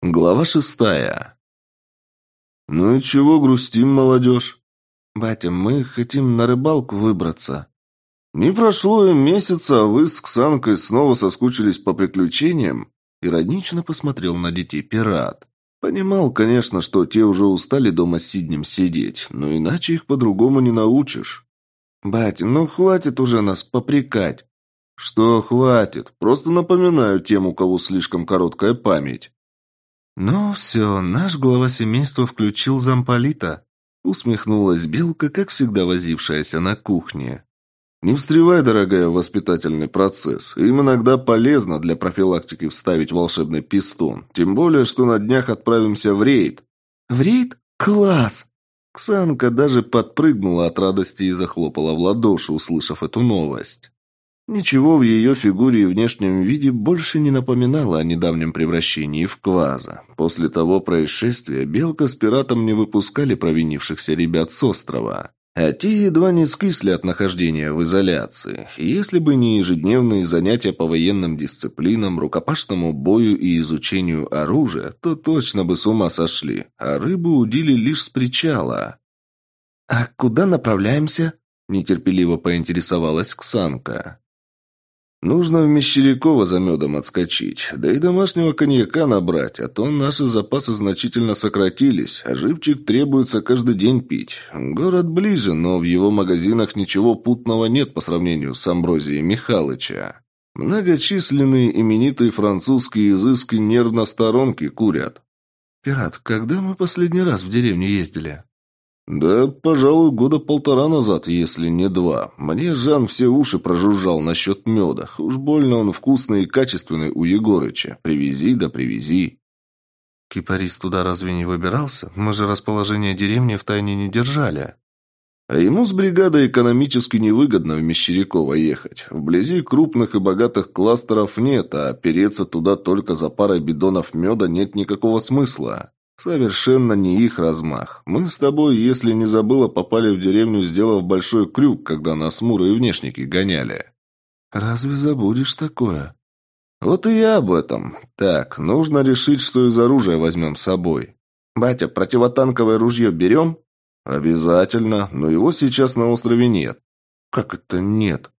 Глава шестая. «Ну и чего грустим, молодежь?» «Батя, мы хотим на рыбалку выбраться». «Не прошло и месяца, а вы с Ксанкой снова соскучились по приключениям?» Иронично посмотрел на детей пират. Понимал, конечно, что те уже устали дома с Сиднем сидеть, но иначе их по-другому не научишь. «Батя, ну хватит уже нас попрекать». «Что хватит? Просто напоминаю тем, у кого слишком короткая память». «Ну все, наш глава семейства включил замполита», усмехнулась Белка, как всегда возившаяся на кухне. «Не встревай, дорогая, в воспитательный процесс. Им иногда полезно для профилактики вставить волшебный пистон. Тем более, что на днях отправимся в рейд». «В рейд? Класс!» Ксанка даже подпрыгнула от радости и захлопала в ладоши, услышав эту новость. Ничего в ее фигуре и внешнем виде больше не напоминало о недавнем превращении в кваза. После того происшествия Белка с пиратом не выпускали провинившихся ребят с острова. А те едва не скисли от нахождения в изоляции. Если бы не ежедневные занятия по военным дисциплинам, рукопашному бою и изучению оружия, то точно бы с ума сошли, а рыбу удили лишь с причала. «А куда направляемся?» – нетерпеливо поинтересовалась Ксанка. Нужно в Мещеряково за медом отскочить, да и домашнего коньяка набрать, а то наши запасы значительно сократились, а живчик требуется каждый день пить. Город ближе, но в его магазинах ничего путного нет по сравнению с Амброзией Михалыча. Многочисленные именитые французские изыски нервно сторонки курят. «Пират, когда мы последний раз в деревню ездили?» «Да, пожалуй, года полтора назад, если не два. Мне Жан все уши прожужжал насчет меда. Уж больно он вкусный и качественный у Егорыча. Привези да привези». «Кипарис туда разве не выбирался? Мы же расположение деревни в тайне не держали». А ему с бригадой экономически невыгодно в Мещеряково ехать. Вблизи крупных и богатых кластеров нет, а переться туда только за парой бидонов меда нет никакого смысла. Совершенно не их размах. Мы с тобой, если не забыла, попали в деревню, сделав большой крюк, когда нас муры и внешники гоняли. Разве забудешь такое? Вот и я об этом. Так, нужно решить, что из оружия возьмем с собой. Батя, противотанковое ружье берем? Обязательно, но его сейчас на острове нет. Как это нет?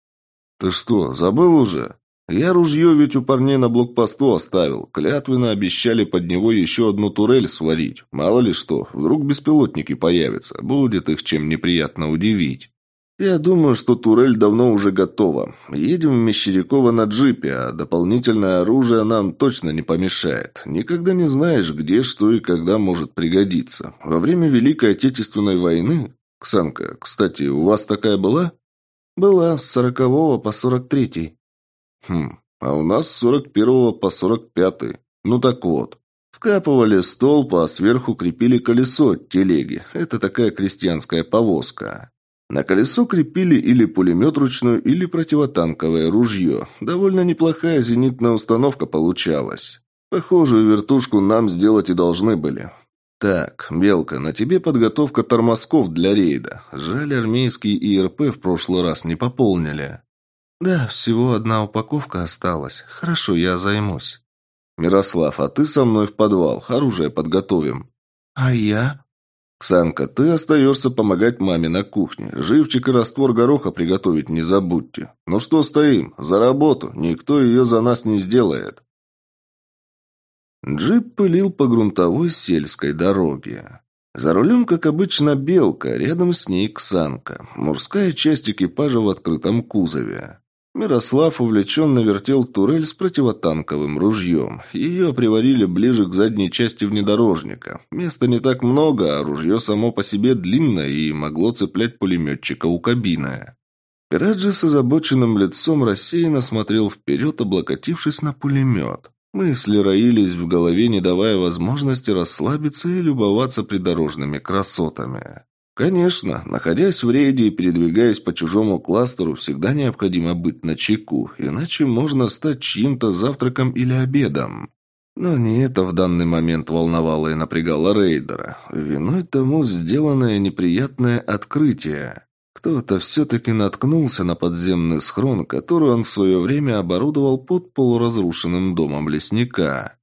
Ты что, забыл уже? Я ружье ведь у парней на блокпосту оставил. Клятвенно обещали под него еще одну турель сварить. Мало ли что, вдруг беспилотники появятся. Будет их чем неприятно удивить. Я думаю, что турель давно уже готова. Едем в Мещеряково на джипе, а дополнительное оружие нам точно не помешает. Никогда не знаешь, где, что и когда может пригодиться. Во время Великой Отечественной войны... Ксанка, кстати, у вас такая была? Была, с сорокового по сорок третий. Хм, а у нас с 41 по 45. Ну так вот. Вкапывали столб, а сверху крепили колесо от телеги. Это такая крестьянская повозка. На колесо крепили или пулемет ручной, или противотанковое ружье. Довольно неплохая зенитная установка получалась. Похожую вертушку нам сделать и должны были. Так, Белка, на тебе подготовка тормозков для рейда. Жаль, армейские ИРП в прошлый раз не пополнили. «Да, всего одна упаковка осталась. Хорошо, я займусь». «Мирослав, а ты со мной в подвал. Оружие подготовим». «А я?» «Ксанка, ты остаешься помогать маме на кухне. Живчик и раствор гороха приготовить не забудьте. Ну что стоим? За работу. Никто ее за нас не сделает». Джип пылил по грунтовой сельской дороге. За рулем, как обычно, белка, рядом с ней Ксанка. Мужская часть экипажа в открытом кузове. Мирослав увлеченно вертел турель с противотанковым ружьем. Ее приварили ближе к задней части внедорожника. Места не так много, а ружье само по себе длинное и могло цеплять пулеметчика у кабины. Пираджи с озабоченным лицом рассеянно смотрел вперед, облокотившись на пулемет. Мысли роились в голове, не давая возможности расслабиться и любоваться придорожными красотами. Конечно, находясь в рейде и передвигаясь по чужому кластеру, всегда необходимо быть на чеку, иначе можно стать чьим-то завтраком или обедом. Но не это в данный момент волновало и напрягало рейдера. Виной тому сделанное неприятное открытие. Кто-то все-таки наткнулся на подземный схрон, который он в свое время оборудовал под полуразрушенным домом лесника.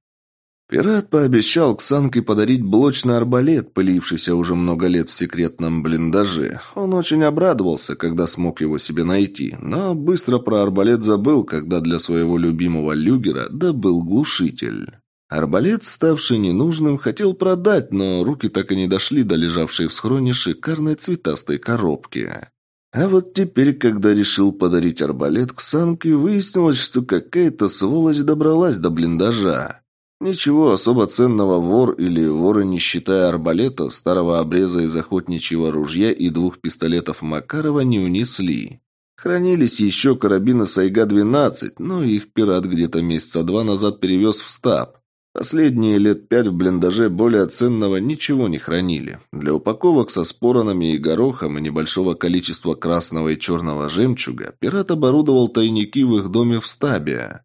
Пират пообещал Ксанке подарить блочный арбалет, пылившийся уже много лет в секретном блиндаже. Он очень обрадовался, когда смог его себе найти, но быстро про арбалет забыл, когда для своего любимого люгера добыл глушитель. Арбалет, ставший ненужным, хотел продать, но руки так и не дошли до лежавшей в схроне шикарной цветастой коробки. А вот теперь, когда решил подарить арбалет Ксанке, выяснилось, что какая-то сволочь добралась до блиндажа. Ничего особо ценного вор или воры, не считая арбалета, старого обреза из охотничьего ружья и двух пистолетов Макарова не унесли. Хранились еще карабины Сайга-12, но их пират где-то месяца два назад перевез в стаб. Последние лет пять в блиндаже более ценного ничего не хранили. Для упаковок со споронами и горохом и небольшого количества красного и черного жемчуга пират оборудовал тайники в их доме в стабе.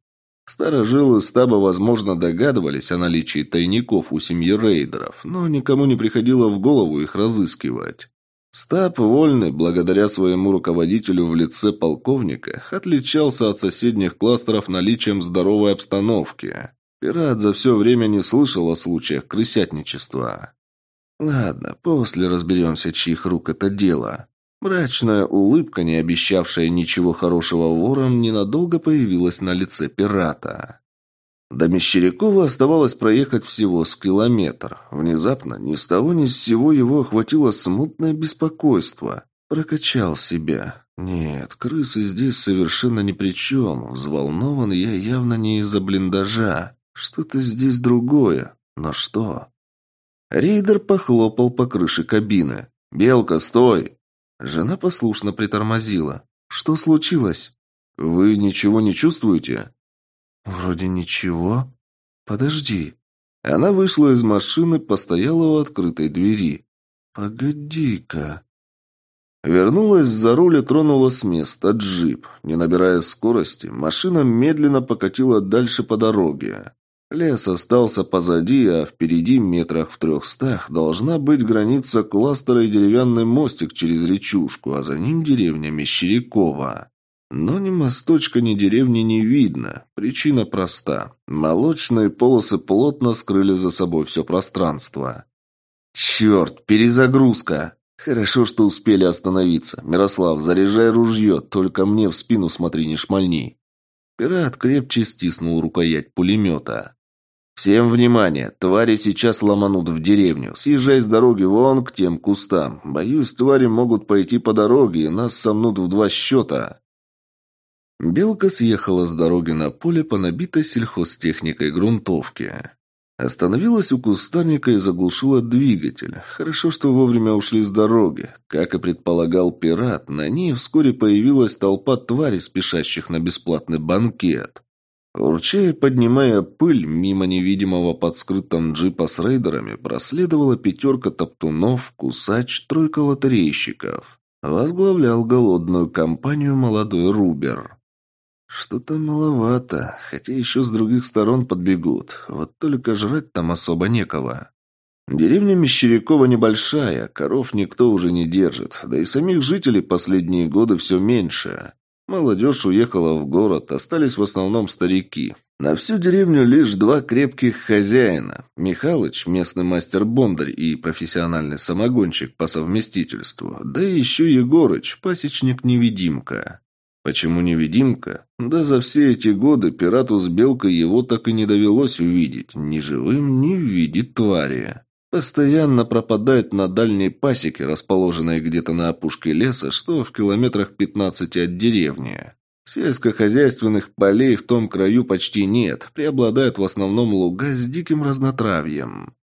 Старожилы стаба, возможно, догадывались о наличии тайников у семьи рейдеров, но никому не приходило в голову их разыскивать. Стаб Вольный, благодаря своему руководителю в лице полковника, отличался от соседних кластеров наличием здоровой обстановки. Пират за все время не слышал о случаях крысятничества. «Ладно, после разберемся, чьих рук это дело», Мрачная улыбка, не обещавшая ничего хорошего ворам, ненадолго появилась на лице пирата. До Мещерякова оставалось проехать всего с километр. Внезапно ни с того ни с сего его охватило смутное беспокойство. Прокачал себя. Нет, крысы здесь совершенно ни при чем. Взволнован я явно не из-за блиндажа. Что-то здесь другое. Но что? Рейдер похлопал по крыше кабины. «Белка, стой!» Жена послушно притормозила. «Что случилось?» «Вы ничего не чувствуете?» «Вроде ничего. Подожди». Она вышла из машины, постояла у открытой двери. «Погоди-ка». Вернулась за руль и тронула с места джип. Не набирая скорости, машина медленно покатила дальше по дороге. Лес остался позади, а впереди, метрах в трехстах, должна быть граница кластера и деревянный мостик через речушку, а за ним деревня Мещерякова. Но ни мосточка, ни деревни не видно. Причина проста. Молочные полосы плотно скрыли за собой все пространство. «Черт, перезагрузка!» «Хорошо, что успели остановиться. Мирослав, заряжай ружье, только мне в спину смотри, не шмальни». Пират крепче стиснул рукоять пулемета. «Всем внимание! Твари сейчас ломанут в деревню. Съезжай с дороги вон к тем кустам. Боюсь, твари могут пойти по дороге и нас сомнут в два счета». Белка съехала с дороги на поле по набитой сельхозтехникой грунтовке. Остановилась у кустарника и заглушила двигатель. Хорошо, что вовремя ушли с дороги. Как и предполагал пират, на ней вскоре появилась толпа тварей, спешащих на бесплатный банкет. Урчая, поднимая пыль, мимо невидимого под скрытым джипа с рейдерами проследовала пятерка топтунов, кусач, тройка лотерейщиков. Возглавлял голодную компанию молодой Рубер. Что-то маловато, хотя еще с других сторон подбегут. Вот только жрать там особо некого. Деревня Мещерякова небольшая, коров никто уже не держит, да и самих жителей последние годы все меньше. Молодежь уехала в город, остались в основном старики. На всю деревню лишь два крепких хозяина. Михалыч, местный мастер-бондарь и профессиональный самогонщик по совместительству. Да еще Егорыч, пасечник-невидимка. Почему невидимка? Да за все эти годы пирату с белкой его так и не довелось увидеть. Ни живым, ни в виде твари. Постоянно пропадает на дальней пасеке, расположенной где-то на опушке леса, что в километрах 15 от деревни. Сельскохозяйственных полей в том краю почти нет, преобладают в основном луга с диким разнотравьем.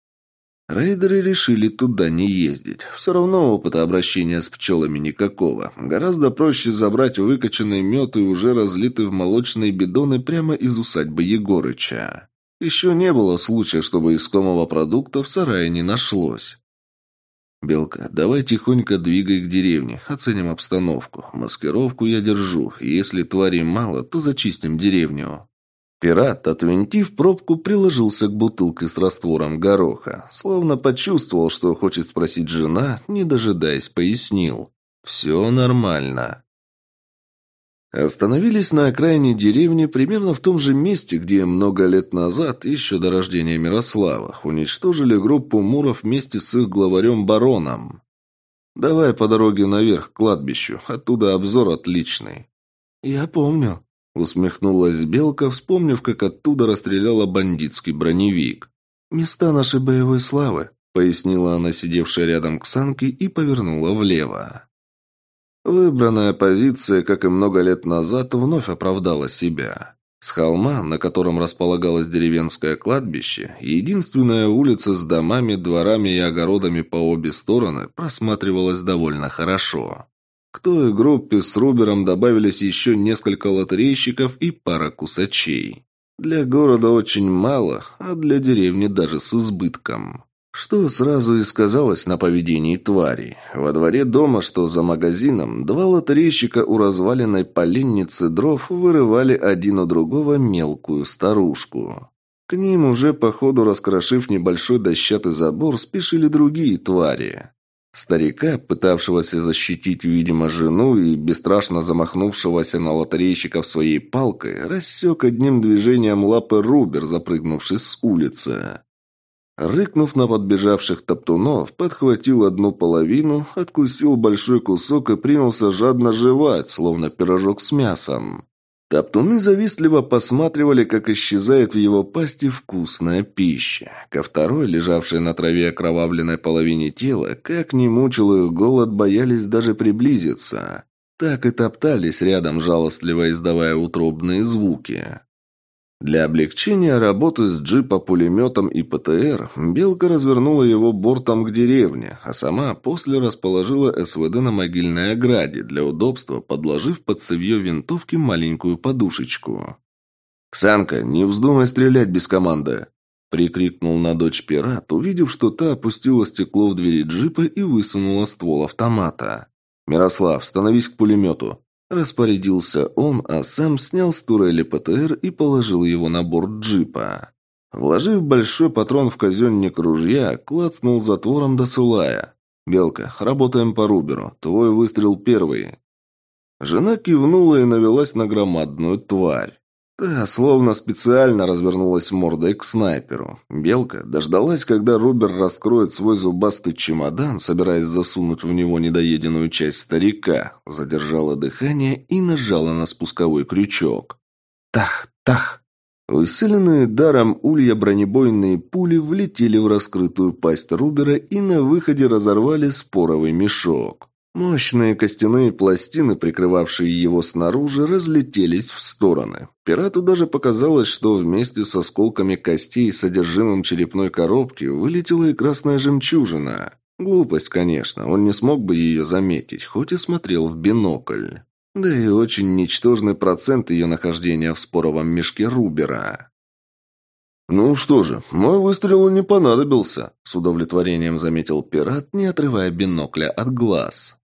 Рейдеры решили туда не ездить. Все равно опыта обращения с пчелами никакого. Гораздо проще забрать выкачанный мед и уже разлитый в молочные бидоны прямо из усадьбы Егорыча. Еще не было случая, чтобы искомого продукта в сарае не нашлось. «Белка, давай тихонько двигай к деревне, оценим обстановку. Маскировку я держу. Если тварей мало, то зачистим деревню». Пират, отвинтив пробку, приложился к бутылке с раствором гороха. Словно почувствовал, что хочет спросить жена, не дожидаясь, пояснил. «Все нормально». Остановились на окраине деревни примерно в том же месте, где много лет назад, еще до рождения Мирослава, уничтожили группу муров вместе с их главарем бароном. «Давай по дороге наверх, к кладбищу, оттуда обзор отличный». «Я помню», — усмехнулась Белка, вспомнив, как оттуда расстреляла бандитский броневик. «Места нашей боевой славы», — пояснила она, сидевшая рядом к санке, и повернула влево. Выбранная позиция, как и много лет назад, вновь оправдала себя. С холма, на котором располагалось деревенское кладбище, единственная улица с домами, дворами и огородами по обе стороны просматривалась довольно хорошо. К той группе с Рубером добавились еще несколько лотерейщиков и пара кусачей. Для города очень мало, а для деревни даже с избытком. Что сразу и сказалось на поведении твари. Во дворе дома, что за магазином, два лотерейщика у разваленной поленницы дров вырывали один у другого мелкую старушку. К ним уже, по ходу раскрошив небольшой дощатый забор, спешили другие твари. Старика, пытавшегося защитить, видимо, жену и бесстрашно замахнувшегося на лотерейщиков своей палкой, рассек одним движением лапы Рубер, запрыгнувший с улицы. Рыкнув на подбежавших топтунов, подхватил одну половину, откусил большой кусок и принялся жадно жевать, словно пирожок с мясом. Топтуны завистливо посматривали, как исчезает в его пасти вкусная пища. Ко второй, лежавшей на траве окровавленной половине тела, как ни мучил их голод, боялись даже приблизиться. Так и топтались рядом, жалостливо издавая утробные звуки. Для облегчения работы с джипа-пулеметом и ПТР Белка развернула его бортом к деревне, а сама после расположила СВД на могильной ограде, для удобства подложив под цевье винтовки маленькую подушечку. «Ксанка, не вздумай стрелять без команды!» Прикрикнул на дочь пират, увидев, что та опустила стекло в двери джипа и высунула ствол автомата. «Мирослав, становись к пулемету. Распорядился он, а сам снял с турели ПТР и положил его на борт джипа. Вложив большой патрон в казенник ружья, клацнул затвором, досылая. «Белка, работаем по Руберу. Твой выстрел первый». Жена кивнула и навелась на громадную тварь. Та словно специально развернулась мордой к снайперу. Белка дождалась, когда Рубер раскроет свой зубастый чемодан, собираясь засунуть в него недоеденную часть старика, задержала дыхание и нажала на спусковой крючок. Тах, тах! Усиленные даром улья бронебойные пули влетели в раскрытую пасть Рубера и на выходе разорвали споровый мешок. Мощные костяные пластины, прикрывавшие его снаружи, разлетелись в стороны. Пирату даже показалось, что вместе с осколками костей и содержимым черепной коробки вылетела и красная жемчужина. Глупость, конечно, он не смог бы ее заметить, хоть и смотрел в бинокль. Да и очень ничтожный процент ее нахождения в споровом мешке Рубера. «Ну что же, мой выстрел не понадобился», – с удовлетворением заметил пират, не отрывая бинокля от глаз.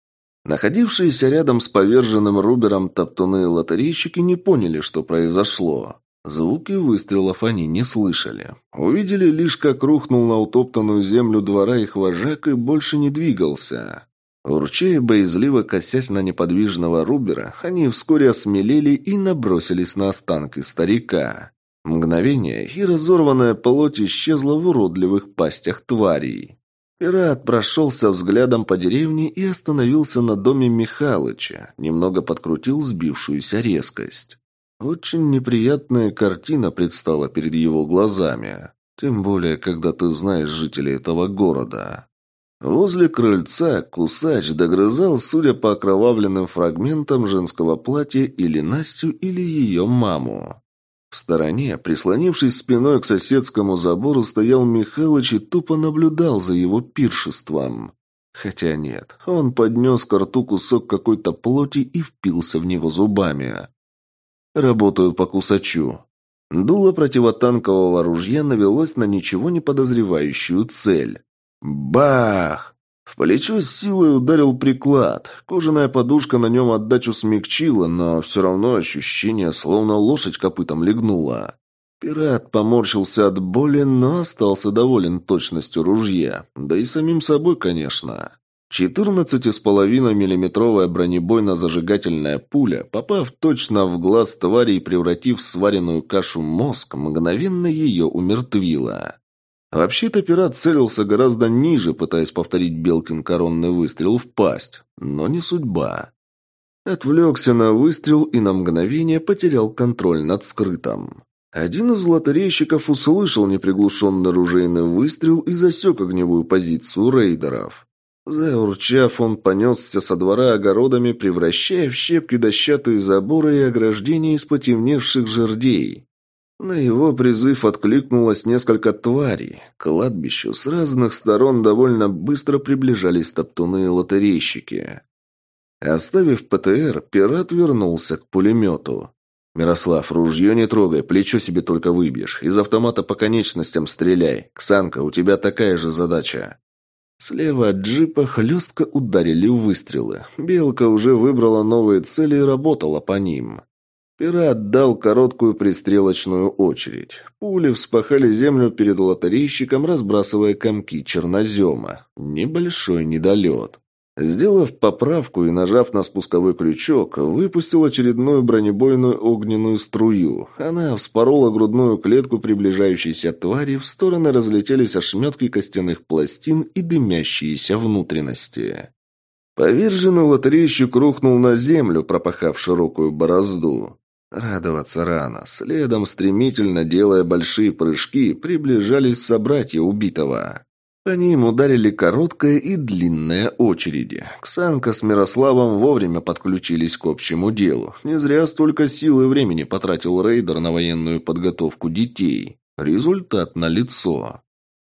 Находившиеся рядом с поверженным Рубером топтуны и лотерейщики не поняли, что произошло. Звуки выстрелов они не слышали. Увидели лишь, как рухнул на утоптанную землю двора их вожак и больше не двигался. Урча и боязливо косясь на неподвижного Рубера, они вскоре осмелели и набросились на останки старика. Мгновение, и разорванная плоть исчезла в уродливых пастях тварей. Пират прошелся взглядом по деревне и остановился на доме Михалыча, немного подкрутил сбившуюся резкость. Очень неприятная картина предстала перед его глазами, тем более, когда ты знаешь жителей этого города. Возле крыльца кусач догрызал, судя по окровавленным фрагментам женского платья, или Настю, или ее маму. В стороне, прислонившись спиной к соседскому забору, стоял Михалыч и тупо наблюдал за его пиршеством. Хотя нет, он поднес к рту кусок какой-то плоти и впился в него зубами. «Работаю по кусачу». Дуло противотанкового ружья навелось на ничего не подозревающую цель. Бах! В плечо с силой ударил приклад. Кожаная подушка на нем отдачу смягчила, но все равно ощущение, словно лошадь копытом легнула. Пират поморщился от боли, но остался доволен точностью ружья. Да и самим собой, конечно. 14,5-миллиметровая бронебойно-зажигательная пуля, попав точно в глаз твари и превратив сваренную кашу мозг, мгновенно ее умертвила. Вообще-то пират целился гораздо ниже, пытаясь повторить Белкин коронный выстрел в пасть, но не судьба. Отвлекся на выстрел и на мгновение потерял контроль над скрытым. Один из лотерейщиков услышал неприглушенный ружейный выстрел и засек огневую позицию рейдеров. Заурчав, он понесся со двора огородами, превращая в щепки дощатые заборы и ограждения из потемневших жердей. На его призыв откликнулось несколько тварей. К кладбищу с разных сторон довольно быстро приближались топтуны и лотерейщики. Оставив ПТР, пират вернулся к пулемету. «Мирослав, ружье не трогай, плечо себе только выбьешь. Из автомата по конечностям стреляй. Ксанка, у тебя такая же задача». Слева от джипа хлестко ударили выстрелы. Белка уже выбрала новые цели и работала по ним. Пират дал короткую пристрелочную очередь. Пули вспахали землю перед лотерейщиком, разбрасывая комки чернозема. Небольшой недолет. Сделав поправку и нажав на спусковой крючок, выпустил очередную бронебойную огненную струю. Она вспорола грудную клетку приближающейся твари, в стороны разлетелись ошметки костяных пластин и дымящиеся внутренности. Поверженный лотерейщик рухнул на землю, пропахав широкую борозду. Радоваться рано. Следом, стремительно делая большие прыжки, приближались собратья убитого. По ним ударили короткая и длинная очереди. Ксанка с Мирославом вовремя подключились к общему делу. Не зря столько сил и времени потратил рейдер на военную подготовку детей. Результат налицо.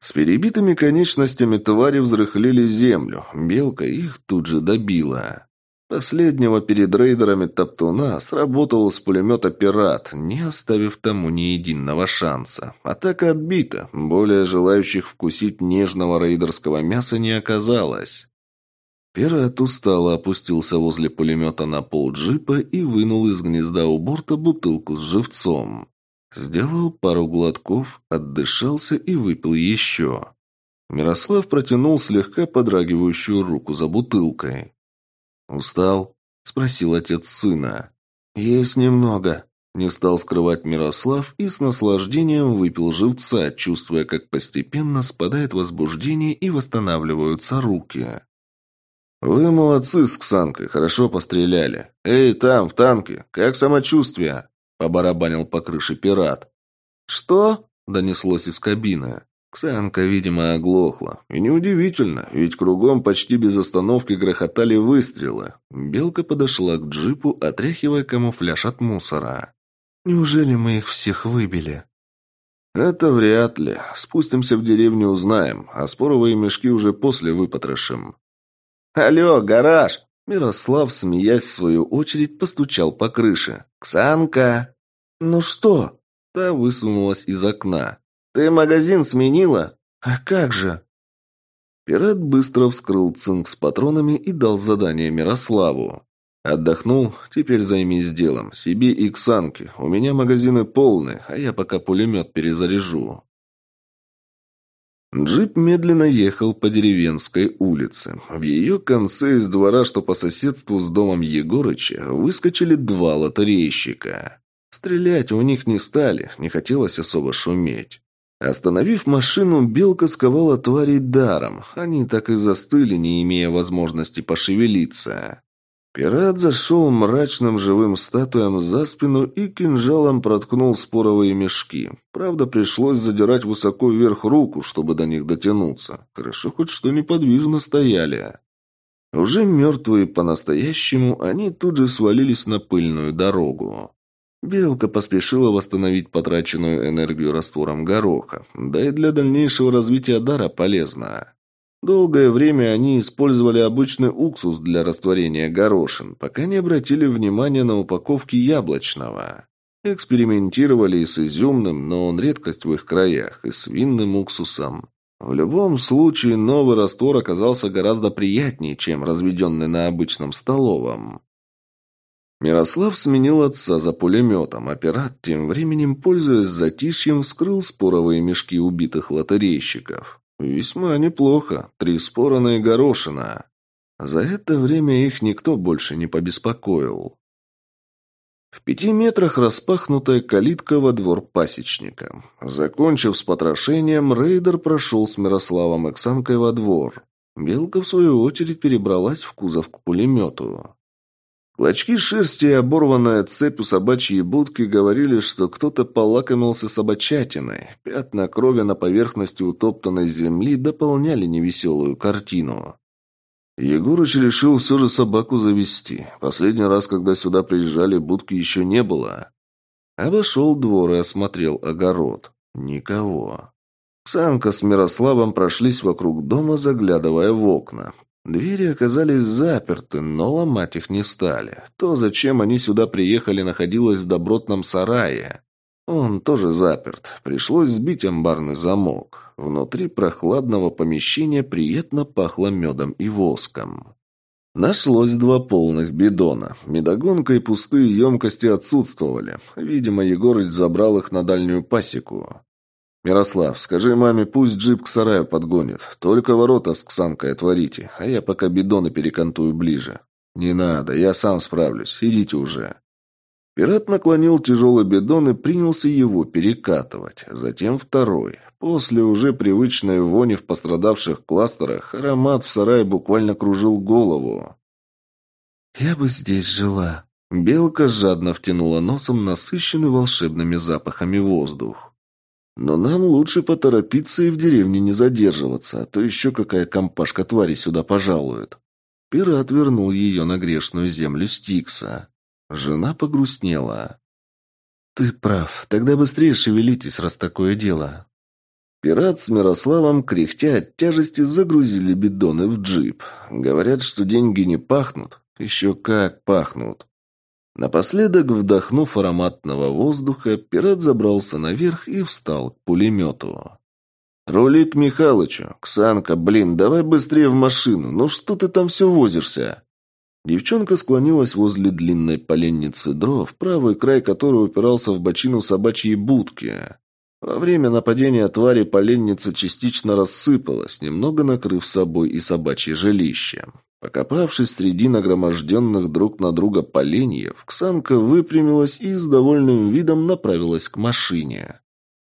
С перебитыми конечностями твари взрыхлили землю. Белка их тут же добила. Последнего перед рейдерами Топтуна сработал с пулемета «Пират», не оставив тому ни единого шанса. Атака отбита, более желающих вкусить нежного рейдерского мяса не оказалось. Пират устало опустился возле пулемета на пол джипа и вынул из гнезда у борта бутылку с живцом. Сделал пару глотков, отдышался и выпил еще. Мирослав протянул слегка подрагивающую руку за бутылкой. «Устал?» – спросил отец сына. «Есть немного», – не стал скрывать Мирослав и с наслаждением выпил живца, чувствуя, как постепенно спадает возбуждение и восстанавливаются руки. «Вы молодцы с Ксанкой, хорошо постреляли. Эй, там, в танке, как самочувствие?» – побарабанил по крыше пират. «Что?» – донеслось из кабины. Ксанка, видимо, оглохла. И неудивительно, ведь кругом почти без остановки грохотали выстрелы. Белка подошла к джипу, отряхивая камуфляж от мусора. «Неужели мы их всех выбили?» «Это вряд ли. Спустимся в деревню, узнаем, а споровые мешки уже после выпотрошим». «Алло, гараж!» Мирослав, смеясь в свою очередь, постучал по крыше. «Ксанка!» «Ну что?» Та высунулась из окна. «Ты магазин сменила? А как же?» Пират быстро вскрыл цинк с патронами и дал задание Мирославу. «Отдохнул? Теперь займись делом. Себе и Ксанке. У меня магазины полны, а я пока пулемет перезаряжу». Джип медленно ехал по деревенской улице. В ее конце из двора, что по соседству с домом Егорыча, выскочили два лотерейщика. Стрелять у них не стали, не хотелось особо шуметь. Остановив машину, белка сковала тварей даром. Они так и застыли, не имея возможности пошевелиться. Пират зашел мрачным живым статуям за спину и кинжалом проткнул споровые мешки. Правда, пришлось задирать высоко вверх руку, чтобы до них дотянуться. Хорошо хоть что неподвижно стояли. Уже мертвые по-настоящему, они тут же свалились на пыльную дорогу. Белка поспешила восстановить потраченную энергию раствором гороха, да и для дальнейшего развития дара полезно. Долгое время они использовали обычный уксус для растворения горошин, пока не обратили внимания на упаковки яблочного. Экспериментировали и с изюмным, но он редкость в их краях, и с винным уксусом. В любом случае, новый раствор оказался гораздо приятнее, чем разведенный на обычном столовом. Мирослав сменил отца за пулеметом, а пират тем временем, пользуясь затишьем, вскрыл споровые мешки убитых лотерейщиков. Весьма неплохо. Три спора на горошина. За это время их никто больше не побеспокоил. В пяти метрах распахнутая калитка во двор пасечника. Закончив с потрошением, рейдер прошел с Мирославом Эксанкой во двор. Белка, в свою очередь, перебралась в кузов к пулемету. Клочки шерсти и оборванная цепь у собачьей будки говорили, что кто-то полакомился собачатиной. Пятна крови на поверхности утоптанной земли дополняли невеселую картину. Егорыч решил все же собаку завести. Последний раз, когда сюда приезжали, будки еще не было. Обошел двор и осмотрел огород. Никого. Санка с Мирославом прошлись вокруг дома, заглядывая в окна. Двери оказались заперты, но ломать их не стали. То, зачем они сюда приехали, находилось в добротном сарае. Он тоже заперт. Пришлось сбить амбарный замок. Внутри прохладного помещения приятно пахло медом и воском. Нашлось два полных бидона. Медогонка и пустые емкости отсутствовали. Видимо, Егорыч забрал их на дальнюю пасеку. «Мирослав, скажи маме, пусть джип к сараю подгонит. Только ворота с Ксанкой отворите, а я пока бидоны перекантую ближе». «Не надо, я сам справлюсь. Идите уже». Пират наклонил тяжелый бидон и принялся его перекатывать. Затем второй. После уже привычной вони в пострадавших кластерах аромат в сарае буквально кружил голову. «Я бы здесь жила». Белка жадно втянула носом насыщенный волшебными запахами воздух. Но нам лучше поторопиться и в деревне не задерживаться, а то еще какая компашка твари сюда пожалует. Пират вернул ее на грешную землю Стикса. Жена погрустнела. «Ты прав. Тогда быстрее шевелитесь, раз такое дело». Пират с Мирославом, кряхтя от тяжести, загрузили бидоны в джип. Говорят, что деньги не пахнут. Еще как пахнут. Напоследок, вдохнув ароматного воздуха, пират забрался наверх и встал к пулемету. «Рули к Михалычу. Ксанка, блин, давай быстрее в машину. Ну что ты там все возишься?» Девчонка склонилась возле длинной поленницы дров, правый край которой упирался в бочину собачьей будки. Во время нападения твари поленница частично рассыпалась, немного накрыв собой и собачье жилище. Покопавшись среди нагроможденных друг на друга поленьев, Ксанка выпрямилась и с довольным видом направилась к машине.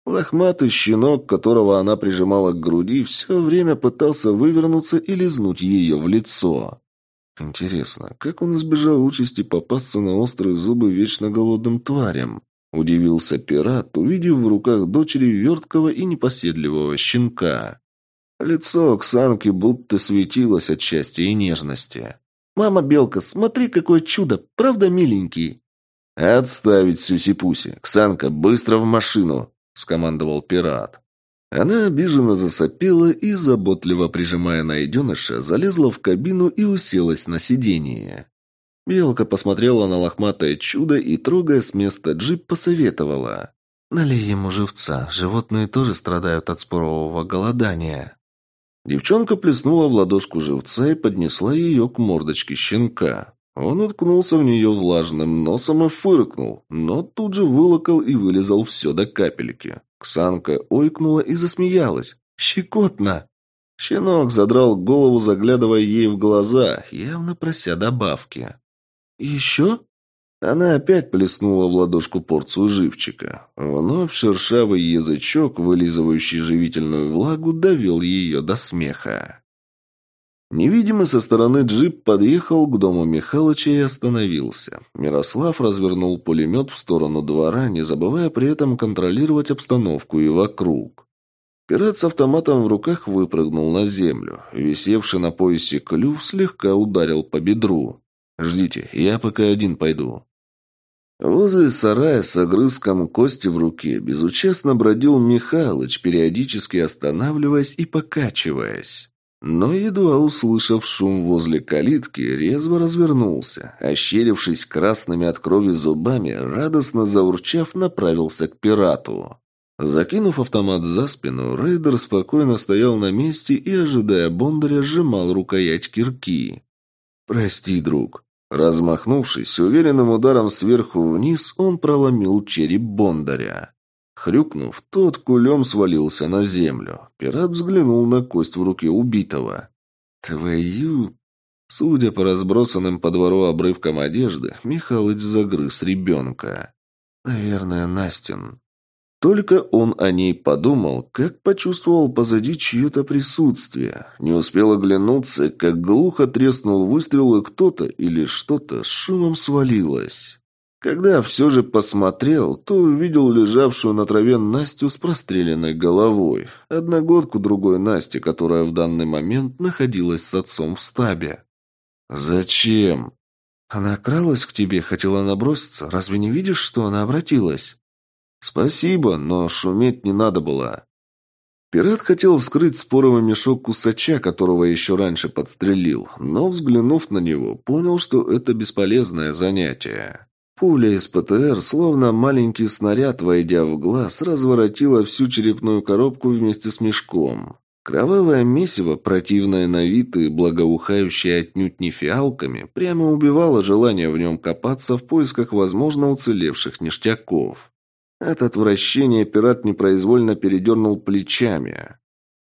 Лохматый щенок, которого она прижимала к груди, все время пытался вывернуться и лизнуть ее в лицо. Интересно, как он избежал участи попасться на острые зубы вечно голодным тварям? Удивился пират, увидев в руках дочери верткого и непоседливого щенка. Лицо Оксанки будто светилось от счастья и нежности. «Мама Белка, смотри, какое чудо! Правда, миленький?» «Отставить сюси-пуси! Ксанка, быстро в машину!» – скомандовал пират. Она обиженно засопела и, заботливо прижимая найденыша, залезла в кабину и уселась на сиденье. Белка посмотрела на лохматое чудо и, трогая с места джип, посоветовала. «Налей ему живца. Животные тоже страдают от спорового голодания». Девчонка плеснула в ладошку живца и поднесла ее к мордочке щенка. Он уткнулся в нее влажным носом и фыркнул, но тут же вылокал и вылезал все до капельки. Ксанка ойкнула и засмеялась. «Щекотно!» Щенок задрал голову, заглядывая ей в глаза, явно прося добавки. «Еще?» Она опять плеснула в ладошку порцию живчика. Вновь шершавый язычок, вылизывающий живительную влагу, довел ее до смеха. Невидимый со стороны джип подъехал к дому Михалыча и остановился. Мирослав развернул пулемет в сторону двора, не забывая при этом контролировать обстановку и вокруг. Пират с автоматом в руках выпрыгнул на землю. Висевший на поясе клюв слегка ударил по бедру. «Ждите, я пока один пойду». Возле сарая с огрызком кости в руке безучастно бродил Михалыч, периодически останавливаясь и покачиваясь. Но, едва услышав шум возле калитки, резво развернулся, ощерившись красными от крови зубами, радостно заурчав, направился к пирату. Закинув автомат за спину, рейдер спокойно стоял на месте и, ожидая Бондаря, сжимал рукоять кирки. «Прости, друг», Размахнувшись, уверенным ударом сверху вниз, он проломил череп Бондаря. Хрюкнув, тот кулем свалился на землю. Пират взглянул на кость в руке убитого. «Твою...» Судя по разбросанным по двору обрывкам одежды, Михалыч загрыз ребенка. Наверное, Настин. Только он о ней подумал, как почувствовал позади чье-то присутствие. Не успел оглянуться, как глухо треснул выстрел, и кто-то или что-то с шумом свалилось. Когда все же посмотрел, то увидел лежавшую на траве Настю с простреленной головой. Одногодку другой Насти, которая в данный момент находилась с отцом в стабе. «Зачем?» «Она кралась к тебе, хотела наброситься. Разве не видишь, что она обратилась?» «Спасибо, но шуметь не надо было». Пират хотел вскрыть споровый мешок кусача, которого еще раньше подстрелил, но, взглянув на него, понял, что это бесполезное занятие. Пуля из ПТР, словно маленький снаряд, войдя в глаз, разворотила всю черепную коробку вместе с мешком. Кровавое месиво, противное на вид и благоухающее отнюдь не фиалками, прямо убивало желание в нем копаться в поисках возможно уцелевших ништяков. От отвращения пират непроизвольно передернул плечами.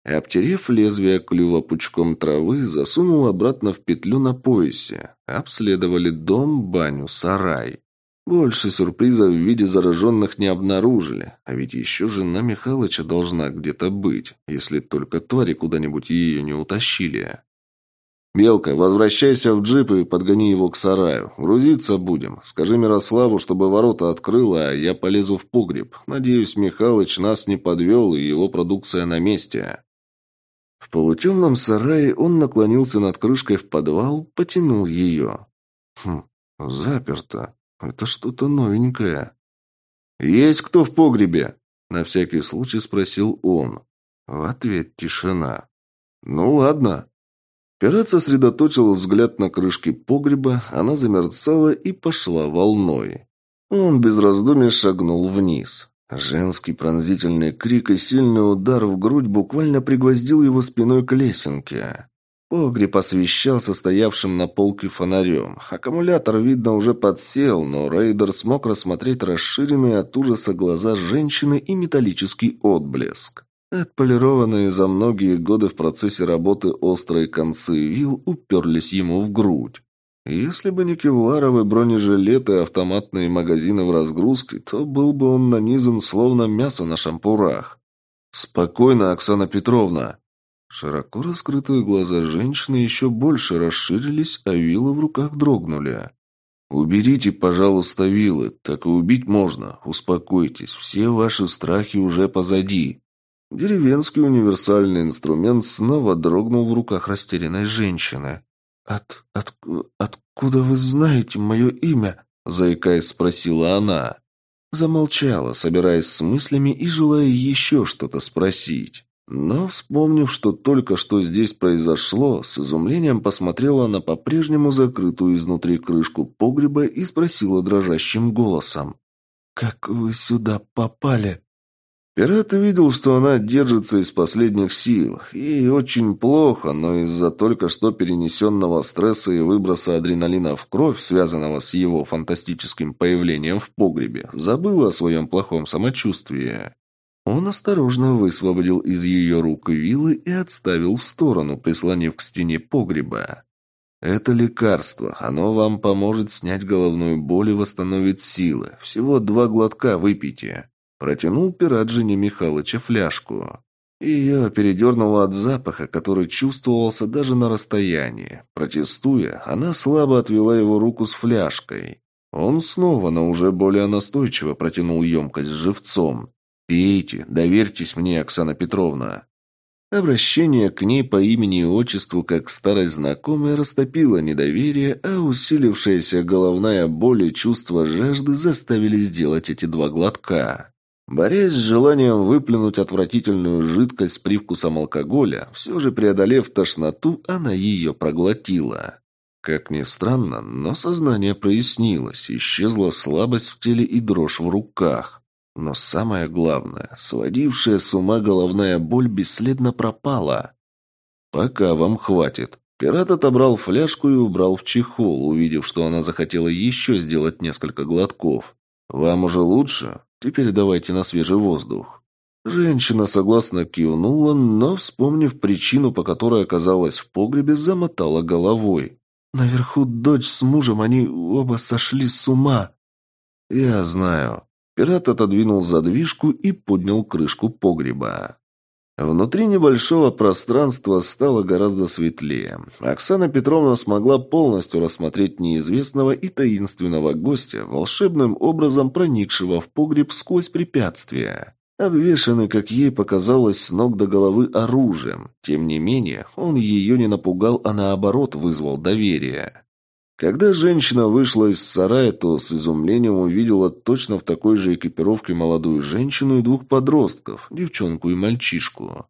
И, обтерев лезвие клюва пучком травы, засунул обратно в петлю на поясе. Обследовали дом, баню, сарай. Больше сюрпризов в виде зараженных не обнаружили. А ведь еще жена Михалыча должна где-то быть, если только твари куда-нибудь ее не утащили. «Белка, возвращайся в джип и подгони его к сараю. Грузиться будем. Скажи Мирославу, чтобы ворота открыла, а я полезу в погреб. Надеюсь, Михалыч нас не подвел, и его продукция на месте». В полутемном сарае он наклонился над крышкой в подвал, потянул ее. «Хм, заперто. Это что-то новенькое. «Есть кто в погребе?» На всякий случай спросил он. В ответ тишина. «Ну ладно». Пират сосредоточил взгляд на крышке погреба, она замерцала и пошла волной. Он без раздумий шагнул вниз. Женский пронзительный крик и сильный удар в грудь буквально пригвоздил его спиной к лесенке. Погреб освещал состоявшим на полке фонарем. Аккумулятор, видно, уже подсел, но рейдер смог рассмотреть расширенные от ужаса глаза женщины и металлический отблеск. Отполированные за многие годы в процессе работы острые концы вил уперлись ему в грудь. Если бы не кевларовые бронежилеты и автоматные магазины в разгрузке, то был бы он нанизан словно мясо на шампурах. «Спокойно, Оксана Петровна!» Широко раскрытые глаза женщины еще больше расширились, а вилы в руках дрогнули. «Уберите, пожалуйста, вилы. Так и убить можно. Успокойтесь. Все ваши страхи уже позади». Деревенский универсальный инструмент снова дрогнул в руках растерянной женщины. «От... от... откуда вы знаете мое имя?» – заикаясь, спросила она. Замолчала, собираясь с мыслями и желая еще что-то спросить. Но, вспомнив, что только что здесь произошло, с изумлением посмотрела на по-прежнему закрытую изнутри крышку погреба и спросила дрожащим голосом. «Как вы сюда попали?» Пират видел, что она держится из последних сил. Ей очень плохо, но из-за только что перенесенного стресса и выброса адреналина в кровь, связанного с его фантастическим появлением в погребе, забыла о своем плохом самочувствии. Он осторожно высвободил из ее рук вилы и отставил в сторону, прислонив к стене погреба. «Это лекарство. Оно вам поможет снять головную боль и восстановить силы. Всего два глотка выпейте». Протянул пират жене Михалыча фляжку. Ее передернуло от запаха, который чувствовался даже на расстоянии. Протестуя, она слабо отвела его руку с фляжкой. Он снова, но уже более настойчиво протянул емкость с живцом. «Пейте, доверьтесь мне, Оксана Петровна». Обращение к ней по имени и отчеству как старой знакомой растопило недоверие, а усилившаяся головная боль и чувство жажды заставили сделать эти два глотка. Борясь с желанием выплюнуть отвратительную жидкость с привкусом алкоголя, все же преодолев тошноту, она ее проглотила. Как ни странно, но сознание прояснилось, исчезла слабость в теле и дрожь в руках. Но самое главное, сводившая с ума головная боль бесследно пропала. «Пока вам хватит». Пират отобрал фляжку и убрал в чехол, увидев, что она захотела еще сделать несколько глотков. «Вам уже лучше? Теперь давайте на свежий воздух». Женщина согласно кивнула, но, вспомнив причину, по которой оказалась в погребе, замотала головой. Наверху дочь с мужем, они оба сошли с ума». «Я знаю». Пират отодвинул задвижку и поднял крышку погреба. Внутри небольшого пространства стало гораздо светлее. Оксана Петровна смогла полностью рассмотреть неизвестного и таинственного гостя, волшебным образом проникшего в погреб сквозь препятствия. Обвешанный, как ей показалось, с ног до головы оружием. Тем не менее, он ее не напугал, а наоборот вызвал доверие. Когда женщина вышла из сарая, то с изумлением увидела точно в такой же экипировке молодую женщину и двух подростков, девчонку и мальчишку.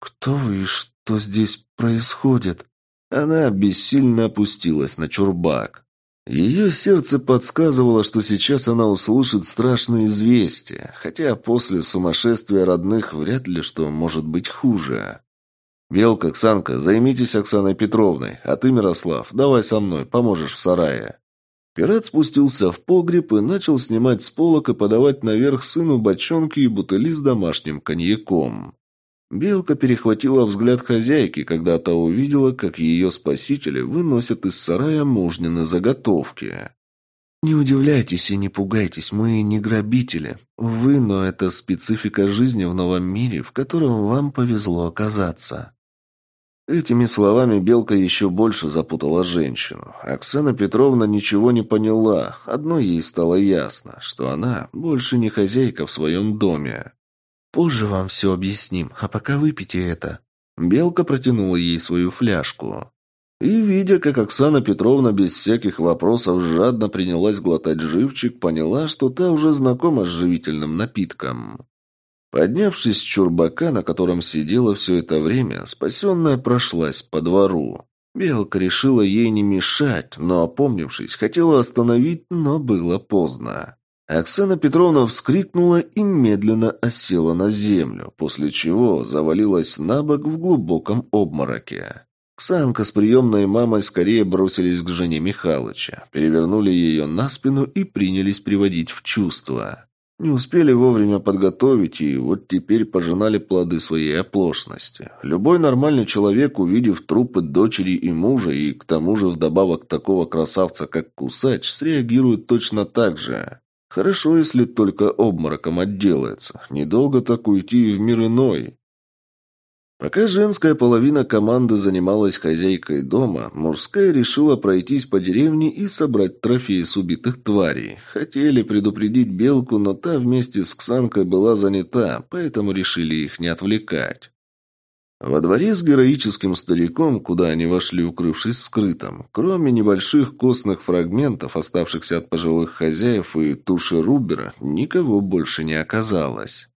«Кто вы и что здесь происходит?» Она бессильно опустилась на чурбак. Ее сердце подсказывало, что сейчас она услышит страшное известие, хотя после сумасшествия родных вряд ли что может быть хуже. «Белка, Ксанка, займитесь Оксаной Петровной, а ты, Мирослав, давай со мной, поможешь в сарае». Пират спустился в погреб и начал снимать с полок и подавать наверх сыну бочонки и бутыли с домашним коньяком. Белка перехватила взгляд хозяйки, когда та увидела, как ее спасители выносят из сарая мужнины заготовки. «Не удивляйтесь и не пугайтесь, мы не грабители. Увы, но это специфика жизни в новом мире, в котором вам повезло оказаться». Этими словами Белка еще больше запутала женщину. Оксана Петровна ничего не поняла. Одно ей стало ясно, что она больше не хозяйка в своем доме. Позже вам все объясним, а пока выпейте это». Белка протянула ей свою фляжку. И, видя, как Оксана Петровна без всяких вопросов жадно принялась глотать живчик, поняла, что та уже знакома с живительным напитком. Поднявшись с чурбака, на котором сидела все это время, спасенная прошлась по двору. Белка решила ей не мешать, но, опомнившись, хотела остановить, но было поздно. Оксана Петровна вскрикнула и медленно осела на землю, после чего завалилась на бок в глубоком обмороке. Ксанка с приемной мамой скорее бросились к жене Михалыча, перевернули ее на спину и принялись приводить в чувство. Не успели вовремя подготовить, и вот теперь пожинали плоды своей оплошности. Любой нормальный человек, увидев трупы дочери и мужа, и к тому же вдобавок такого красавца, как Кусач, среагирует точно так же. Хорошо, если только обмороком отделается. Недолго так уйти в мир иной. Пока женская половина команды занималась хозяйкой дома, мужская решила пройтись по деревне и собрать трофеи с убитых тварей. Хотели предупредить Белку, но та вместе с Ксанкой была занята, поэтому решили их не отвлекать. Во дворе с героическим стариком, куда они вошли, укрывшись скрытым, кроме небольших костных фрагментов, оставшихся от пожилых хозяев и туши Рубера, никого больше не оказалось.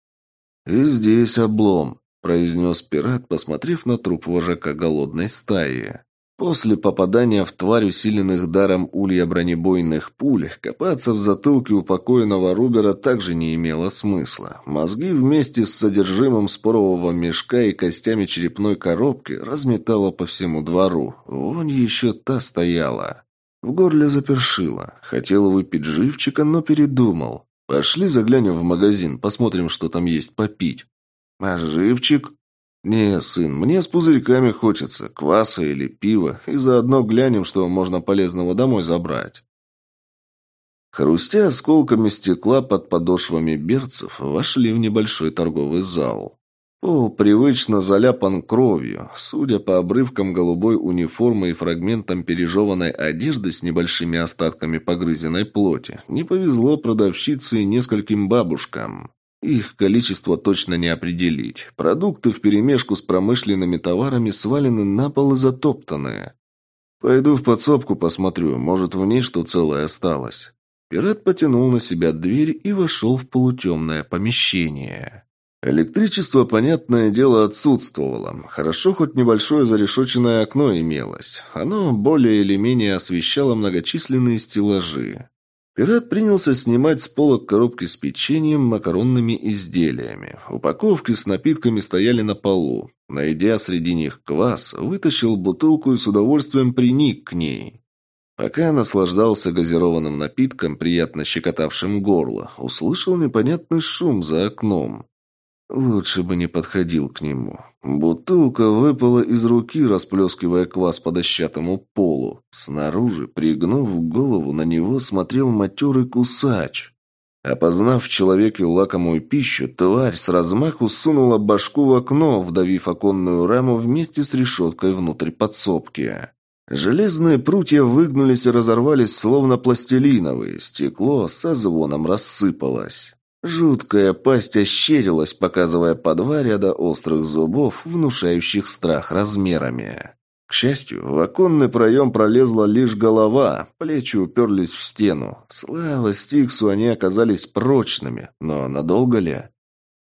«И здесь облом», – произнес пират, посмотрев на труп вожака голодной стаи. После попадания в тварь, усиленных даром улья бронебойных пуль, копаться в затылке упокоенного Рубера также не имело смысла. Мозги вместе с содержимым спорового мешка и костями черепной коробки разметало по всему двору. Вонь еще та стояла. В горле запершило. Хотел выпить живчика, но передумал. «Пошли заглянем в магазин, посмотрим, что там есть попить». «А живчик?» «Не, сын, мне с пузырьками хочется, кваса или пива, и заодно глянем, что можно полезного домой забрать». Хрустя осколками стекла под подошвами берцев, вошли в небольшой торговый зал. Пол привычно заляпан кровью. Судя по обрывкам голубой униформы и фрагментам пережеванной одежды с небольшими остатками погрызенной плоти, не повезло продавщице и нескольким бабушкам. Их количество точно не определить. Продукты вперемешку с промышленными товарами свалены на пол и затоптаны. Пойду в подсобку посмотрю, может, в ней что целое осталось. Пират потянул на себя дверь и вошел в полутемное помещение. Электричество, понятное дело, отсутствовало. Хорошо, хоть небольшое зарешоченное окно имелось. Оно более или менее освещало многочисленные стеллажи. Пират принялся снимать с полок коробки с печеньем, макаронными изделиями. Упаковки с напитками стояли на полу. Найдя среди них квас, вытащил бутылку и с удовольствием приник к ней. Пока наслаждался газированным напитком, приятно щекотавшим горло, услышал непонятный шум за окном. Лучше бы не подходил к нему. Бутылка выпала из руки, расплескивая квас по дощатому полу. Снаружи, пригнув голову, на него смотрел матерый кусач. Опознав в человеке лакомую пищу, тварь с размаху сунула башку в окно, вдавив оконную раму вместе с решеткой внутрь подсобки. Железные прутья выгнулись и разорвались, словно пластилиновые. Стекло со звоном рассыпалось. Жуткая пасть ощерилась, показывая по два ряда острых зубов, внушающих страх размерами. К счастью, в оконный проем пролезла лишь голова, плечи уперлись в стену. Слава Стиксу, они оказались прочными, но надолго ли?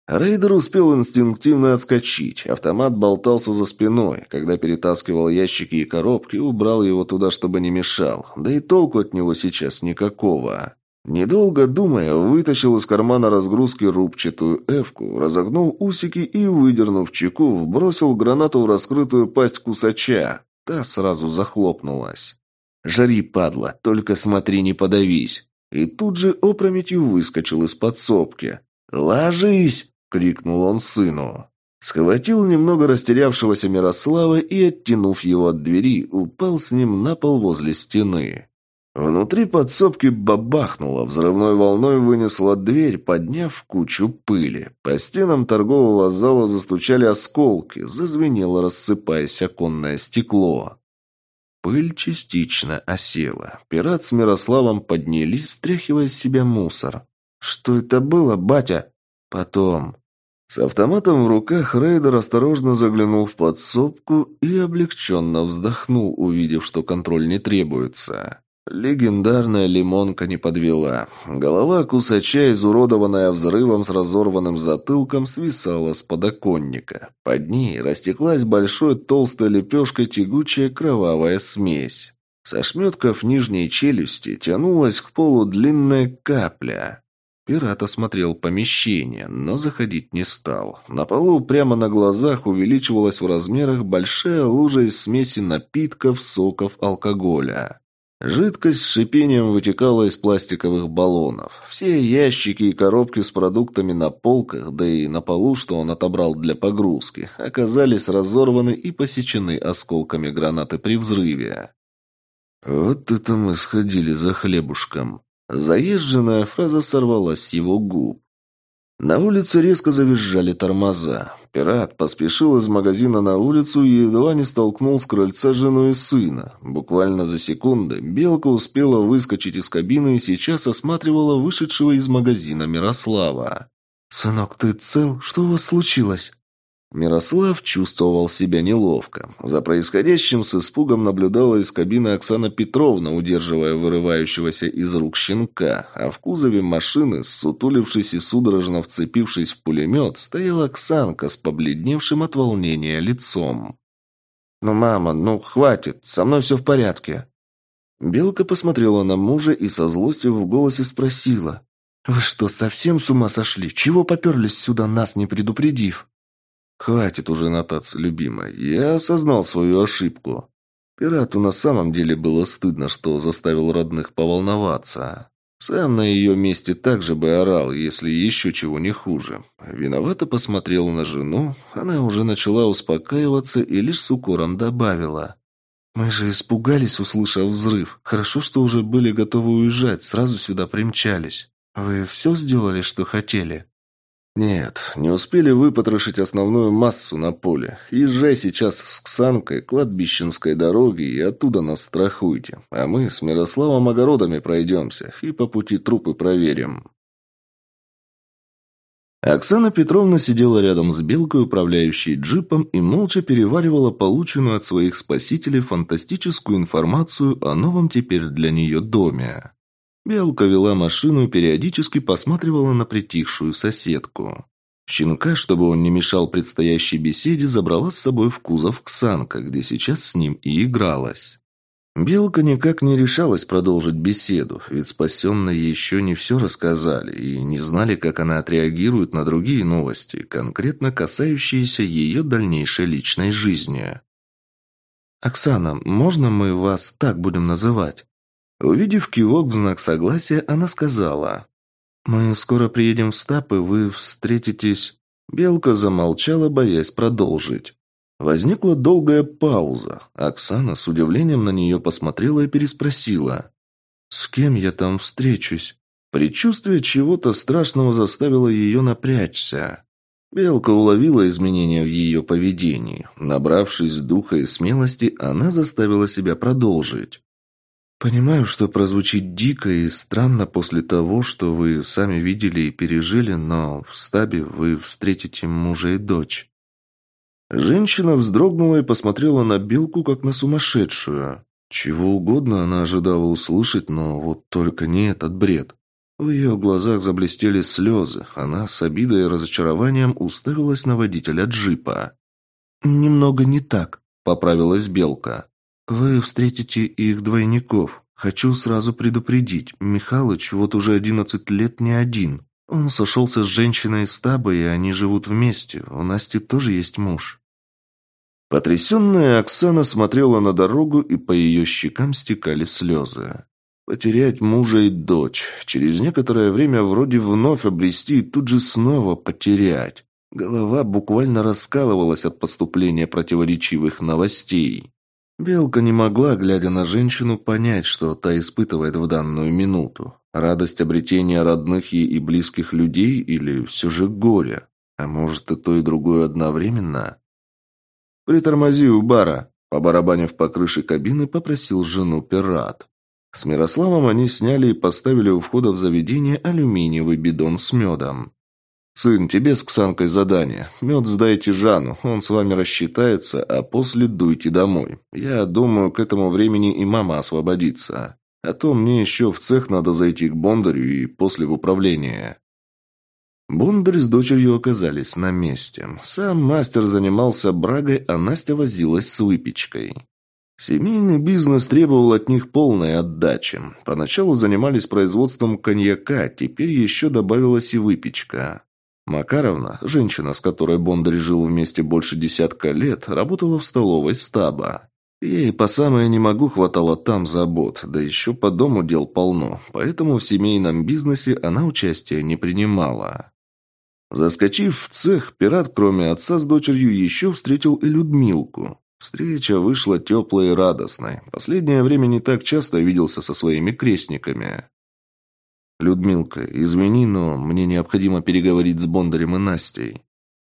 Рейдер успел инстинктивно отскочить. Автомат болтался за спиной. Когда перетаскивал ящики и коробки, убрал его туда, чтобы не мешал. Да и толку от него сейчас никакого. Недолго думая, вытащил из кармана разгрузки рубчатую эвку, разогнул усики и, выдернув чеку, вбросил гранату в раскрытую пасть кусача. Та сразу захлопнулась. «Жари, падла, только смотри, не подавись!» И тут же опрометью выскочил из подсобки. «Ложись!» крикнул он сыну. Схватил немного растерявшегося Мирослава и, оттянув его от двери, упал с ним на пол возле стены. Внутри подсобки бабахнуло, взрывной волной вынесла дверь, подняв кучу пыли. По стенам торгового зала застучали осколки, зазвенело, рассыпаясь оконное стекло. Пыль частично осела. Пират с Мирославом поднялись, стряхивая с себя мусор. «Что это было, батя?» «Потом. С автоматом в руках рейдер осторожно заглянул в подсобку и облегченно вздохнул, увидев, что контроль не требуется. Легендарная лимонка не подвела. Голова кусача, изуродованная взрывом с разорванным затылком, свисала с подоконника. Под ней растеклась большой толстой лепешкой тягучая кровавая смесь. Со шметков нижней челюсти тянулась к полу длинная капля. Пират осмотрел помещение, но заходить не стал. На полу прямо на глазах увеличивалась в размерах большая лужа из смеси напитков, соков, алкоголя. Жидкость с шипением вытекала из пластиковых баллонов. Все ящики и коробки с продуктами на полках, да и на полу, что он отобрал для погрузки, оказались разорваны и посечены осколками гранаты при взрыве. «Вот это мы сходили за хлебушком», Заезженная фраза сорвалась с его губ. На улице резко завизжали тормоза. Пират поспешил из магазина на улицу и едва не столкнул с крыльца жену и сына. Буквально за секунды Белка успела выскочить из кабины и сейчас осматривала вышедшего из магазина Мирослава. «Сынок, ты цел? Что у вас случилось?» Мирослав чувствовал себя неловко. За происходящим с испугом наблюдала из кабины Оксана Петровна, удерживая вырывающегося из рук щенка, а в кузове машины, сутулившись и судорожно вцепившись в пулемет, стояла Оксанка с побледневшим от волнения лицом. «Ну, мама, ну хватит, со мной все в порядке». Белка посмотрела на мужа и со злостью в голосе спросила. «Вы что, совсем с ума сошли? Чего поперлись сюда, нас не предупредив?» «Хватит уже нотаться, любимая. Я осознал свою ошибку. Пирату на самом деле было стыдно, что заставил родных поволноваться. Сам на ее месте также бы орал, если еще чего не хуже. Виновато посмотрела на жену, она уже начала успокаиваться и лишь с укором добавила. «Мы же испугались, услышав взрыв. Хорошо, что уже были готовы уезжать, сразу сюда примчались. Вы все сделали, что хотели?» «Нет, не успели выпотрошить основную массу на поле. Езжай сейчас с Ксанкой кладбищенской дороге и оттуда нас страхуйте. А мы с Мирославом огородами пройдемся и по пути трупы проверим». Оксана Петровна сидела рядом с Белкой, управляющей джипом, и молча переваривала полученную от своих спасителей фантастическую информацию о новом теперь для нее доме. Белка вела машину и периодически посматривала на притихшую соседку. Щенка, чтобы он не мешал предстоящей беседе, забрала с собой в кузов Ксанка, где сейчас с ним и игралась. Белка никак не решалась продолжить беседу, ведь спасенные еще не все рассказали и не знали, как она отреагирует на другие новости, конкретно касающиеся ее дальнейшей личной жизни. «Оксана, можно мы вас так будем называть?» Увидев кивок в знак согласия, она сказала. «Мы скоро приедем в Стап, и вы встретитесь...» Белка замолчала, боясь продолжить. Возникла долгая пауза. Оксана с удивлением на нее посмотрела и переспросила. «С кем я там встречусь?» Предчувствие чего-то страшного заставило ее напрячься. Белка уловила изменения в ее поведении. Набравшись духа и смелости, она заставила себя продолжить. «Понимаю, что прозвучит дико и странно после того, что вы сами видели и пережили, но в стабе вы встретите мужа и дочь». Женщина вздрогнула и посмотрела на Белку, как на сумасшедшую. Чего угодно она ожидала услышать, но вот только не этот бред. В ее глазах заблестели слезы. Она с обидой и разочарованием уставилась на водителя джипа. «Немного не так», — поправилась Белка. «Вы встретите их двойников. Хочу сразу предупредить. Михалыч вот уже одиннадцать лет не один. Он сошелся с женщиной из стаба, и они живут вместе. У Насти тоже есть муж». Потрясенная Оксана смотрела на дорогу, и по ее щекам стекали слезы. Потерять мужа и дочь, через некоторое время вроде вновь обрести и тут же снова потерять. Голова буквально раскалывалась от поступления противоречивых новостей. Белка не могла, глядя на женщину, понять, что та испытывает в данную минуту. Радость обретения родных ей и близких людей или все же горе? А может и то, и другое одновременно? «Притормози у бара», – побарабанив по крыше кабины, попросил жену пират. С Мирославом они сняли и поставили у входа в заведение алюминиевый бидон с медом. «Сын, тебе с Ксанкой задание. Мед сдайте Жану, он с вами рассчитается, а после дуйте домой. Я думаю, к этому времени и мама освободится. А то мне еще в цех надо зайти к Бондарю и после в управление». Бондарь с дочерью оказались на месте. Сам мастер занимался брагой, а Настя возилась с выпечкой. Семейный бизнес требовал от них полной отдачи. Поначалу занимались производством коньяка, теперь еще добавилась и выпечка. Макаровна, женщина, с которой Бондарь жил вместе больше десятка лет, работала в столовой стаба. Ей по самое не могу хватало там забот, да еще по дому дел полно, поэтому в семейном бизнесе она участия не принимала. Заскочив в цех, пират, кроме отца с дочерью, еще встретил и Людмилку. Встреча вышла теплой и радостной. Последнее время не так часто виделся со своими крестниками. «Людмилка, извини, но мне необходимо переговорить с Бондарем и Настей».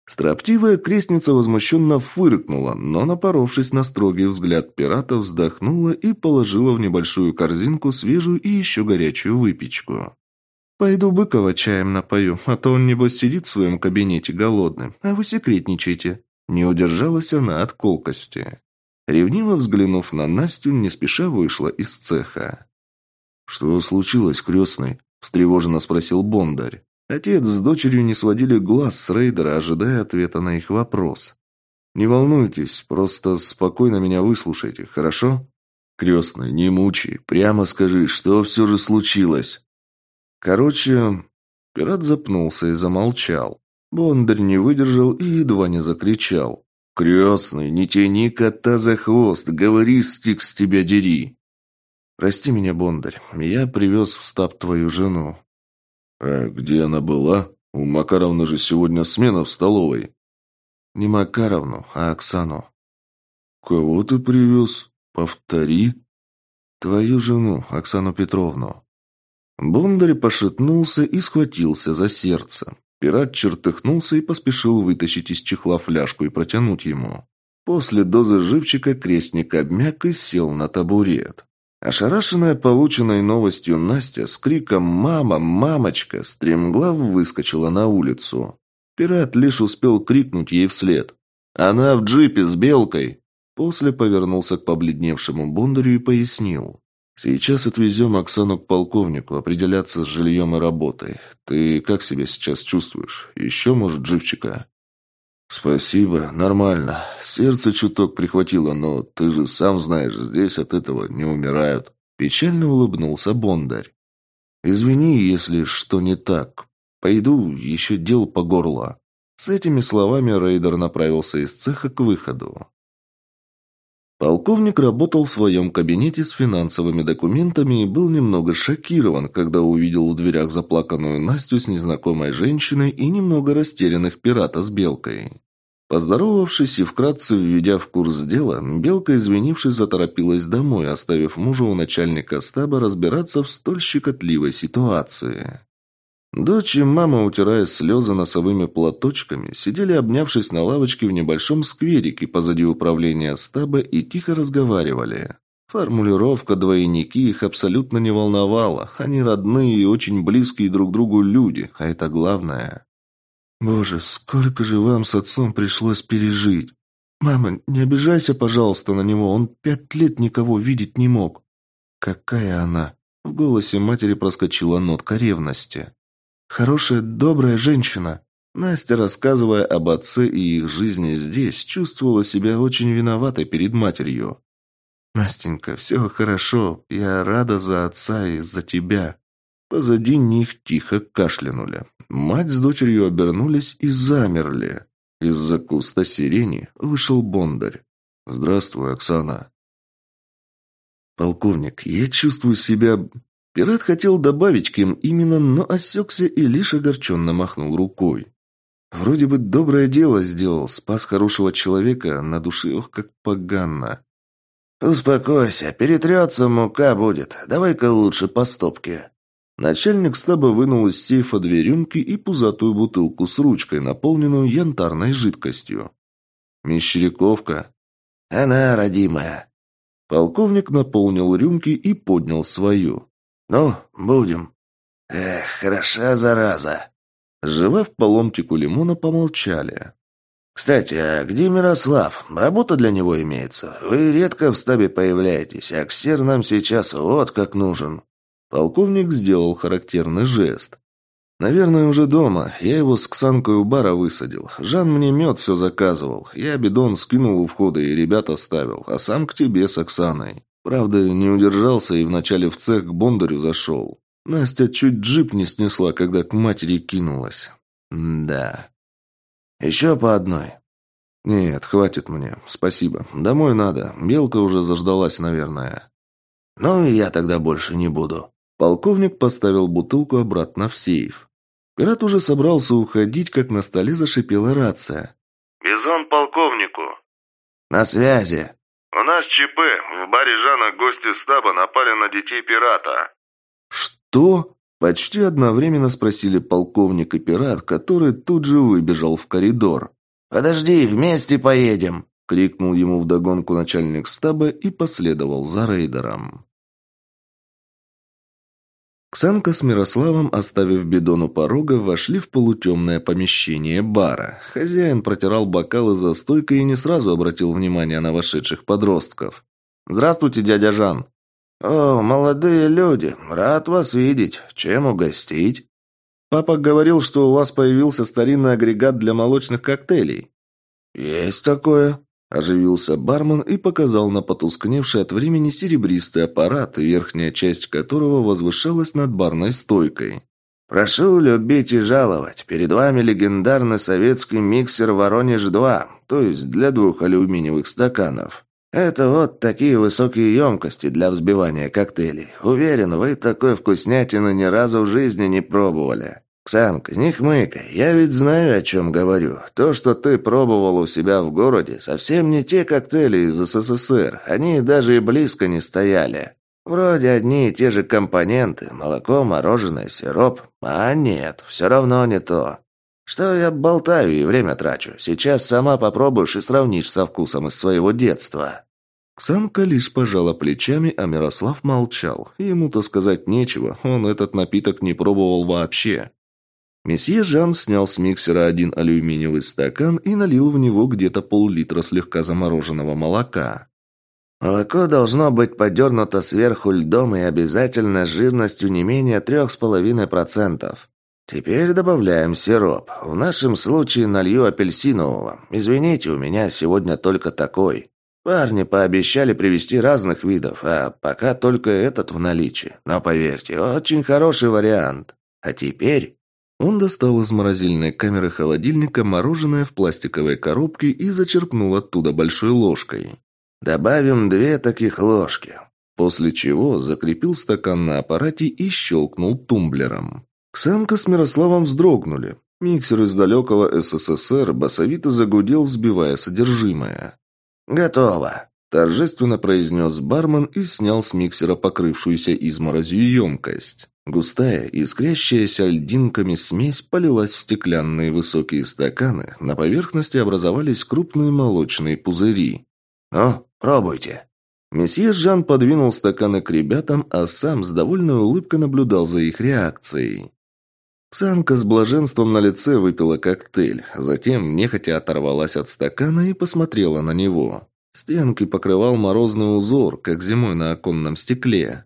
Строптивая крестница возмущенно фыркнула, но, напоровшись на строгий взгляд пирата, вздохнула и положила в небольшую корзинку свежую и еще горячую выпечку. «Пойду Быкова чаем напою, а то он, небось, сидит в своем кабинете голодным, а вы секретничаете», не удержалась она от колкости. Ревниво взглянув на Настю, не спеша вышла из цеха. «Что случилось, крестный?» – встревоженно спросил Бондарь. Отец с дочерью не сводили глаз с рейдера, ожидая ответа на их вопрос. «Не волнуйтесь, просто спокойно меня выслушайте, хорошо?» «Крестный, не мучай, прямо скажи, что все же случилось?» Короче, пират запнулся и замолчал. Бондарь не выдержал и едва не закричал. «Крестный, не тяни кота за хвост, говори, стик с тебя дери!» «Прости меня, Бондарь, я привез в стаб твою жену». «А где она была? У Макаровны же сегодня смена в столовой». «Не Макаровну, а Оксану». «Кого ты привез? Повтори». «Твою жену, Оксану Петровну». Бондарь пошатнулся и схватился за сердце. Пират чертыхнулся и поспешил вытащить из чехла фляжку и протянуть ему. После дозы живчика крестник обмяк и сел на табурет. Ошарашенная полученной новостью Настя с криком «Мама! Мамочка!» стремглав выскочила на улицу. Пират лишь успел крикнуть ей вслед. «Она в джипе с белкой!» После повернулся к побледневшему Бондарю и пояснил. Сейчас отвезем Оксану к полковнику, определяться с жильем и работой. Ты как себя сейчас чувствуешь? Еще, может, живчика?» «Спасибо, нормально. Сердце чуток прихватило, но ты же сам знаешь, здесь от этого не умирают». Печально улыбнулся Бондарь. «Извини, если что не так. Пойду, еще дел по горло». С этими словами рейдер направился из цеха к выходу. Полковник работал в своем кабинете с финансовыми документами и был немного шокирован, когда увидел в дверях заплаканную Настю с незнакомой женщиной и немного растерянных пирата с Белкой. Поздоровавшись и вкратце введя в курс дела, Белка, извинившись, заторопилась домой, оставив мужа у начальника стаба разбираться в столь щекотливой ситуации. Дочь и мама, утирая слезы носовыми платочками, сидели, обнявшись на лавочке в небольшом скверике позади управления стаба и тихо разговаривали. Формулировка «двойники» их абсолютно не волновала. Они родные и очень близкие друг другу люди, а это главное. «Боже, сколько же вам с отцом пришлось пережить! Мама, не обижайся, пожалуйста, на него, он пять лет никого видеть не мог!» «Какая она!» В голосе матери проскочила нотка ревности. Хорошая, добрая женщина. Настя, рассказывая об отце и их жизни здесь, чувствовала себя очень виноватой перед матерью. «Настенька, все хорошо. Я рада за отца и за тебя». Позади них тихо кашлянули. Мать с дочерью обернулись и замерли. Из-за куста сирени вышел Бондарь. «Здравствуй, Оксана». «Полковник, я чувствую себя Пират хотел добавить кем именно, но осекся и лишь огорченно махнул рукой. Вроде бы доброе дело сделал, спас хорошего человека, на душе ох, как поганно. «Успокойся, перетрется, мука будет. Давай-ка лучше по стопке». Начальник стаба вынул из сейфа две рюмки и пузатую бутылку с ручкой, наполненную янтарной жидкостью. «Мещеряковка?» «Она родимая». Полковник наполнил рюмки и поднял свою. «Ну, будем». «Эх, хороша зараза». Жевав по ломтику лимона, помолчали. «Кстати, а где Мирослав? Работа для него имеется. Вы редко в стабе появляетесь, а ксер нам сейчас вот как нужен». Полковник сделал характерный жест. «Наверное, уже дома. Я его с Ксанкой у бара высадил. Жан мне мед все заказывал. Я бидон скинул у входа и ребят оставил, а сам к тебе с Оксаной». Правда, не удержался и вначале в цех к Бондарю зашел. Настя чуть джип не снесла, когда к матери кинулась. да. Еще по одной. Нет, хватит мне. Спасибо. Домой надо. Белка уже заждалась, наверное. Ну и я тогда больше не буду. Полковник поставил бутылку обратно в сейф. Пират уже собрался уходить, как на столе зашипела рация. «Бизон полковнику». «На связи». «У нас ЧП. В баре Жана гости стаба напали на детей пирата». «Что?» Почти одновременно спросили полковник и пират, который тут же выбежал в коридор. «Подожди, вместе поедем!» — крикнул ему вдогонку начальник стаба и последовал за рейдером. Ксанка с Мирославом, оставив бидон у порога, вошли в полутемное помещение бара. Хозяин протирал бокалы за стойкой и не сразу обратил внимание на вошедших подростков. «Здравствуйте, дядя Жан!» «О, молодые люди, рад вас видеть. Чем угостить?» «Папа говорил, что у вас появился старинный агрегат для молочных коктейлей». «Есть такое», Оживился бармен и показал на потускневший от времени серебристый аппарат, верхняя часть которого возвышалась над барной стойкой. «Прошу любить и жаловать. Перед вами легендарный советский миксер «Воронеж-2», то есть для двух алюминиевых стаканов. Это вот такие высокие емкости для взбивания коктейлей. Уверен, вы такой вкуснятины ни разу в жизни не пробовали. «Ксанка, не хмыкай, я ведь знаю, о чем говорю. То, что ты пробовал у себя в городе, совсем не те коктейли из СССР. Они даже и близко не стояли. Вроде одни и те же компоненты – молоко, мороженое, сироп. А нет, все равно не то. Что я болтаю и время трачу? Сейчас сама попробуешь и сравнишь со вкусом из своего детства». Ксанка лишь пожала плечами, а Мирослав молчал. Ему-то сказать нечего, он этот напиток не пробовал вообще. Месье Жан снял с миксера один алюминиевый стакан и налил в него где-то пол-литра слегка замороженного молока. «Молоко должно быть подернуто сверху льдом и обязательно жирностью не менее трех с половиной процентов. Теперь добавляем сироп. В нашем случае налью апельсинового. Извините, у меня сегодня только такой. Парни пообещали привезти разных видов, а пока только этот в наличии. Но поверьте, очень хороший вариант. А теперь он достал из морозильной камеры холодильника мороженое в пластиковой коробке и зачерпнул оттуда большой ложкой. Добавим две таких ложки». После чего закрепил стакан на аппарате и щелкнул тумблером. Ксанка с Мирославом вздрогнули. Миксер из далекого СССР басовито загудел, взбивая содержимое. «Готово!» – торжественно произнес бармен и снял с миксера покрывшуюся изморозью емкость. Густая, искрящаяся льдинками смесь полилась в стеклянные высокие стаканы, на поверхности образовались крупные молочные пузыри. «Ну, пробуйте!» Месье Жан подвинул стаканы к ребятам, а сам с довольной улыбкой наблюдал за их реакцией. Ксанка с блаженством на лице выпила коктейль, затем нехотя оторвалась от стакана и посмотрела на него. Стенки покрывал морозный узор, как зимой на оконном стекле.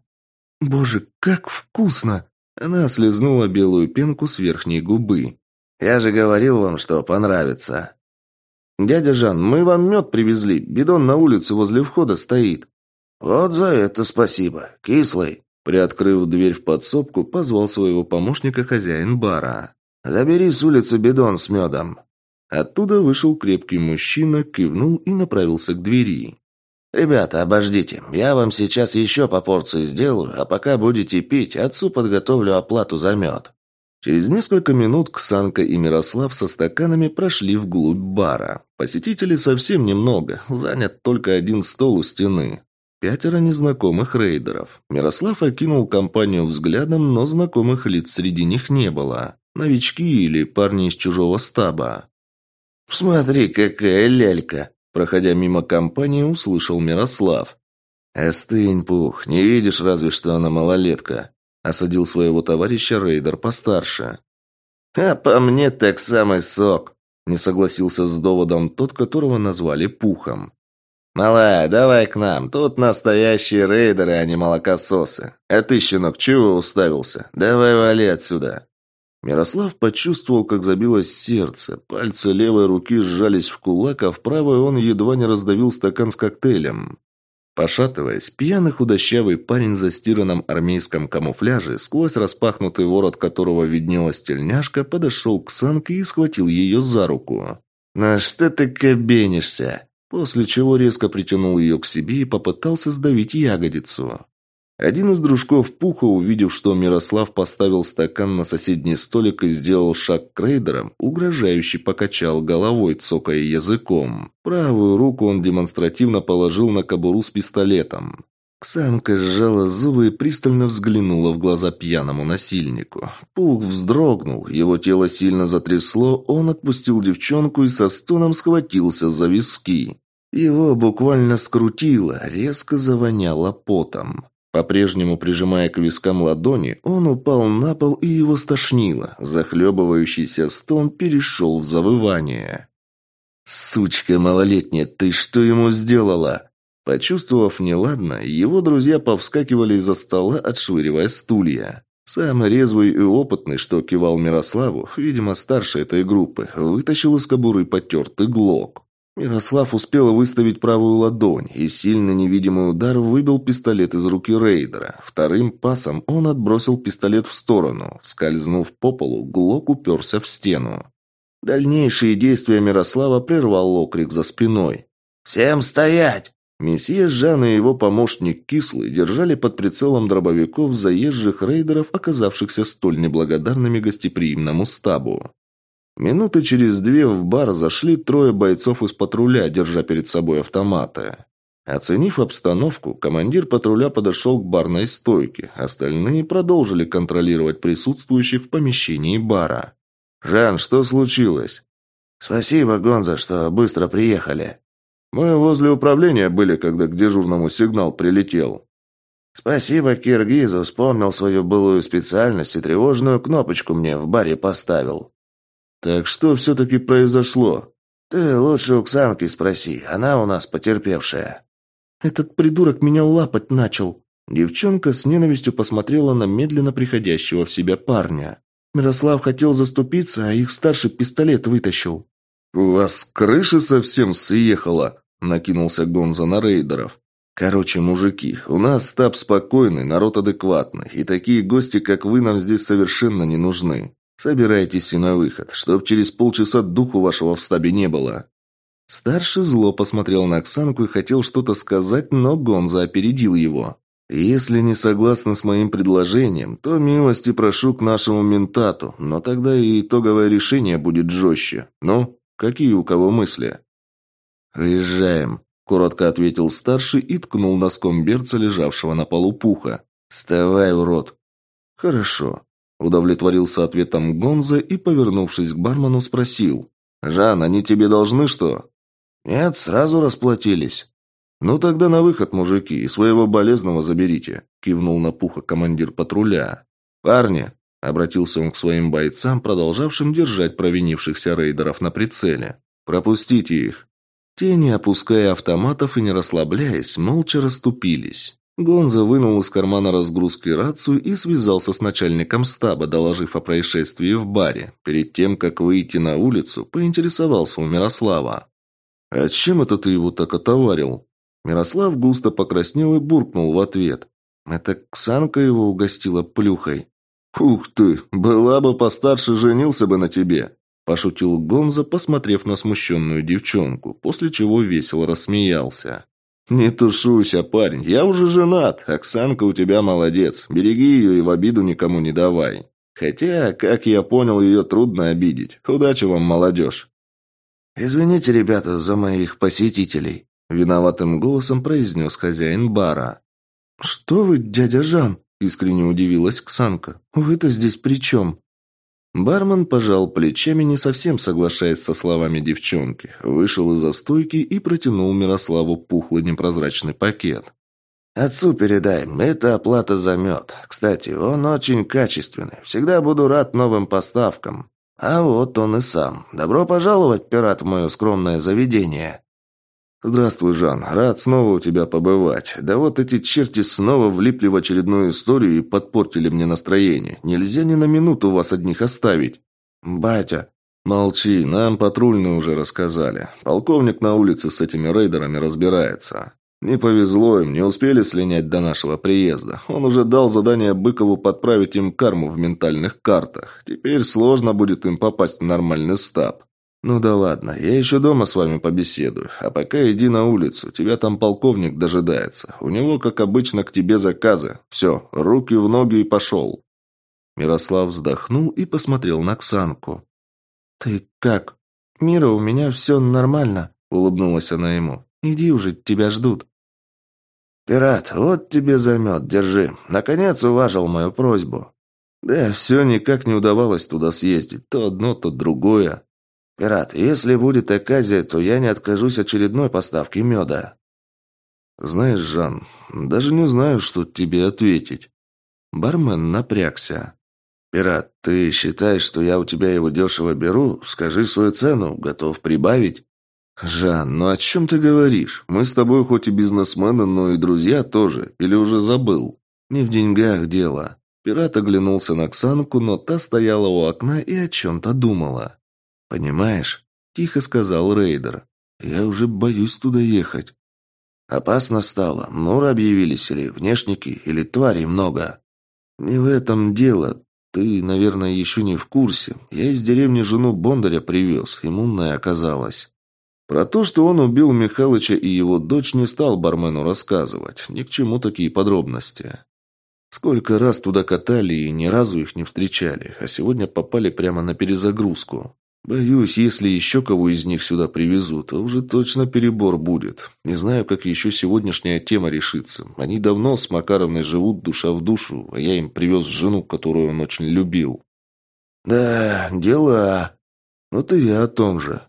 «Боже, как вкусно!» Она слезнула белую пенку с верхней губы. «Я же говорил вам, что понравится». «Дядя Жан, мы вам мед привезли. Бидон на улице возле входа стоит». «Вот за это спасибо. Кислый». Приоткрыв дверь в подсобку, позвал своего помощника хозяин бара. «Забери с улицы бидон с медом». Оттуда вышел крепкий мужчина, кивнул и направился к двери. «Ребята, обождите. Я вам сейчас еще по порции сделаю, а пока будете пить, отцу подготовлю оплату за мед». Через несколько минут Ксанка и Мирослав со стаканами прошли вглубь бара. Посетителей совсем немного, занят только один стол у стены. Пятеро незнакомых рейдеров. Мирослав окинул компанию взглядом, но знакомых лиц среди них не было. Новички или парни из чужого стаба. «Смотри, какая лялька!» Проходя мимо компании, услышал Мирослав. «Остынь, Пух, не видишь разве, что она малолетка?» Осадил своего товарища рейдер постарше. «А по мне так самый сок!» Не согласился с доводом тот, которого назвали Пухом. «Малая, давай к нам. Тут настоящие рейдеры, а не молокососы. А ты, щенок, чего уставился? Давай вали отсюда». Мирослав почувствовал, как забилось сердце. Пальцы левой руки сжались в кулак, а в правой он едва не раздавил стакан с коктейлем. Пошатываясь, пьяный худощавый парень в застиранном армейском камуфляже, сквозь распахнутый ворот которого виднелась тельняшка, подошел к Санке и схватил ее за руку. «На что ты кабенишься?» После чего резко притянул ее к себе и попытался сдавить ягодицу. Один из дружков Пуха, увидев, что Мирослав поставил стакан на соседний столик и сделал шаг к рейдерам, угрожающе покачал головой, цокая языком. Правую руку он демонстративно положил на кобуру с пистолетом. Ксанка сжала зубы и пристально взглянула в глаза пьяному насильнику. Пух вздрогнул, его тело сильно затрясло, он отпустил девчонку и со стоном схватился за виски. Его буквально скрутило, резко завоняло потом. По-прежнему прижимая к вискам ладони, он упал на пол и его стошнило. Захлебывающийся стон перешел в завывание. «Сучка малолетняя, ты что ему сделала?» Почувствовав неладно, его друзья повскакивали из-за стола, отшвыривая стулья. Самый резвый и опытный, что кивал Мирославу, видимо, старше этой группы, вытащил из кобуры потертый глок. Мирослав успел выставить правую ладонь, и сильный невидимый удар выбил пистолет из руки рейдера. Вторым пасом он отбросил пистолет в сторону. Скользнув по полу, Глок уперся в стену. Дальнейшие действия Мирослава прервал окрик за спиной. «Всем стоять!» Месье Жан и его помощник Кислый держали под прицелом дробовиков заезжих рейдеров, оказавшихся столь неблагодарными гостеприимному стабу. Минуты через две в бар зашли трое бойцов из патруля, держа перед собой автоматы. Оценив обстановку, командир патруля подошел к барной стойке. Остальные продолжили контролировать присутствующих в помещении бара. «Жан, что случилось?» «Спасибо, Гонза, что быстро приехали». «Мы возле управления были, когда к дежурному сигнал прилетел». «Спасибо Киргизу, вспомнил свою былую специальность и тревожную кнопочку мне в баре поставил. «Так что все-таки произошло?» «Ты лучше у Ксанки спроси, она у нас потерпевшая». «Этот придурок меня лапать начал». Девчонка с ненавистью посмотрела на медленно приходящего в себя парня. Мирослав хотел заступиться, а их старший пистолет вытащил. «У вас крыша совсем съехала», – накинулся Гонза на рейдеров. «Короче, мужики, у нас стаб спокойный, народ адекватный, и такие гости, как вы, нам здесь совершенно не нужны. Собирайтесь и на выход, чтоб через полчаса духу вашего в стабе не было». Старший зло посмотрел на Оксанку и хотел что-то сказать, но Гонза опередил его. «Если не согласны с моим предложением, то милости прошу к нашему ментату, но тогда и итоговое решение будет жестче. Ну, какие у кого мысли?» «Уезжаем», – коротко ответил старший и ткнул носком берца, лежавшего на полу пуха. «Вставай, урод!» «Хорошо», – удовлетворился ответом Гонза и, повернувшись к бармену, спросил. «Жан, они тебе должны что?» «Нет, сразу расплатились». «Ну тогда на выход, мужики, и своего болезного заберите», – кивнул на пуха командир патруля. «Парни», – обратился он к своим бойцам, продолжавшим держать провинившихся рейдеров на прицеле. «Пропустите их». Те, не опуская автоматов и не расслабляясь, молча расступились. Гонза вынул из кармана разгрузки рацию и связался с начальником стаба, доложив о происшествии в баре. Перед тем, как выйти на улицу, поинтересовался у Мирослава. «А чем это ты его так отоварил?» Мирослав густо покраснел и буркнул в ответ. «Это Ксанка его угостила плюхой». «Ух ты! Была бы постарше, женился бы на тебе!» Пошутил Гонза, посмотрев на смущенную девчонку, после чего весело рассмеялся. «Не тушуйся, парень, я уже женат. Оксанка у тебя молодец. Береги ее и в обиду никому не давай. Хотя, как я понял, ее трудно обидеть. Удачи вам, молодежь!» «Извините, ребята, за моих посетителей», – виноватым голосом произнес хозяин бара. «Что вы, дядя Жан?» – искренне удивилась Ксанка. «Вы-то здесь при чем?» Бармен пожал плечами, не совсем соглашаясь со словами девчонки, вышел из-за стойки и протянул Мирославу пухлый непрозрачный пакет. «Отцу передай, это оплата за мед. Кстати, он очень качественный. Всегда буду рад новым поставкам. А вот он и сам. Добро пожаловать, пират, в мое скромное заведение. «Здравствуй, Жан. Рад снова у тебя побывать. Да вот эти черти снова влипли в очередную историю и подпортили мне настроение. Нельзя ни на минуту вас одних оставить». «Батя». «Молчи, нам патрульные уже рассказали. Полковник на улице с этими рейдерами разбирается. Не повезло им, не успели слинять до нашего приезда. Он уже дал задание Быкову подправить им карму в ментальных картах. Теперь сложно будет им попасть в нормальный стаб. Ну да ладно, я еще дома с вами побеседую. А пока иди на улицу, тебя там полковник дожидается. У него, как обычно, к тебе заказы. Все, руки в ноги и пошел. Мирослав вздохнул и посмотрел на Ксанку. «Ты как?» «Мира, у меня все нормально», — улыбнулась она ему. «Иди уже, тебя ждут». «Пират, вот тебе замет, держи. Наконец уважил мою просьбу». «Да, все никак не удавалось туда съездить. То одно, то другое». «Пират, если будет оказия, то я не откажусь очередной поставки меда». «Знаешь, Жан, даже не знаю, что тебе ответить». Бармен напрягся. «Пират, ты считаешь, что я у тебя его дешево беру? Скажи свою цену, готов прибавить?» «Жан, ну о чем ты говоришь? Мы с тобой хоть и бизнесмены, но и друзья тоже. Или уже забыл?» «Не в деньгах дело». Пират оглянулся на Ксанку, но та стояла у окна и о чем-то думала. «Понимаешь?» – тихо сказал рейдер. «Я уже боюсь туда ехать». «Опасно стало. Нуры объявились, или внешники, или тварей много». «Не в этом дело. Ты, наверное, еще не в курсе. Я из деревни жену Бондаря привез. Иммунная оказалась». Про то, что он убил Михалыча и его дочь, не стал бармену рассказывать. Ни к чему такие подробности. Сколько раз туда катали и ни разу их не встречали, а сегодня попали прямо на перезагрузку. Боюсь, если еще кого из них сюда привезут, то уже точно перебор будет. Не знаю, как еще сегодняшняя тема решится. Они давно с Макаровной живут душа в душу, а я им привез жену, которую он очень любил. Да, дела. Вот и я о том же.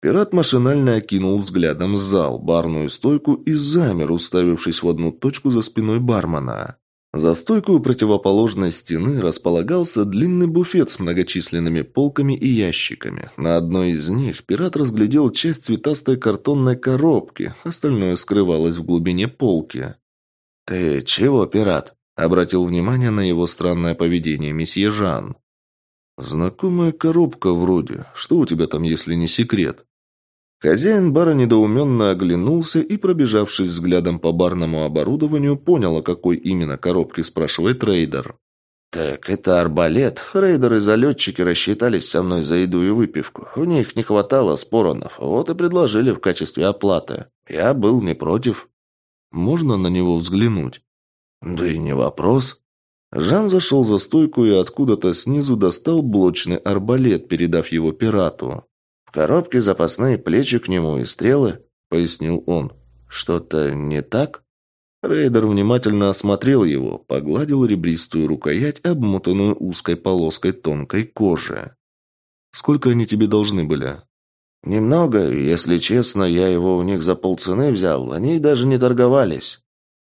Пират машинально окинул взглядом зал, барную стойку и замер, уставившись в одну точку за спиной бармена. За стойкой у противоположной стены располагался длинный буфет с многочисленными полками и ящиками. На одной из них пират разглядел часть цветастой картонной коробки, остальное скрывалось в глубине полки. «Ты чего, пират?» – обратил внимание на его странное поведение месье Жан. «Знакомая коробка вроде. Что у тебя там, если не секрет?» Хозяин бара недоуменно оглянулся и, пробежавшись взглядом по барному оборудованию, понял, о какой именно коробке спрашивает трейдер. «Так это арбалет. Рейдеры-залетчики рассчитались со мной за еду и выпивку. У них не хватало споронов, вот и предложили в качестве оплаты. Я был не против». «Можно на него взглянуть?» «Да и не вопрос». Жан зашел за стойку и откуда-то снизу достал блочный арбалет, передав его пирату. «В коробке запасные плечи к нему и стрелы», — пояснил он. «Что-то не так?» Рейдер внимательно осмотрел его, погладил ребристую рукоять, обмотанную узкой полоской тонкой кожи. «Сколько они тебе должны были?» «Немного, если честно, я его у них за полцены взял, они даже не торговались».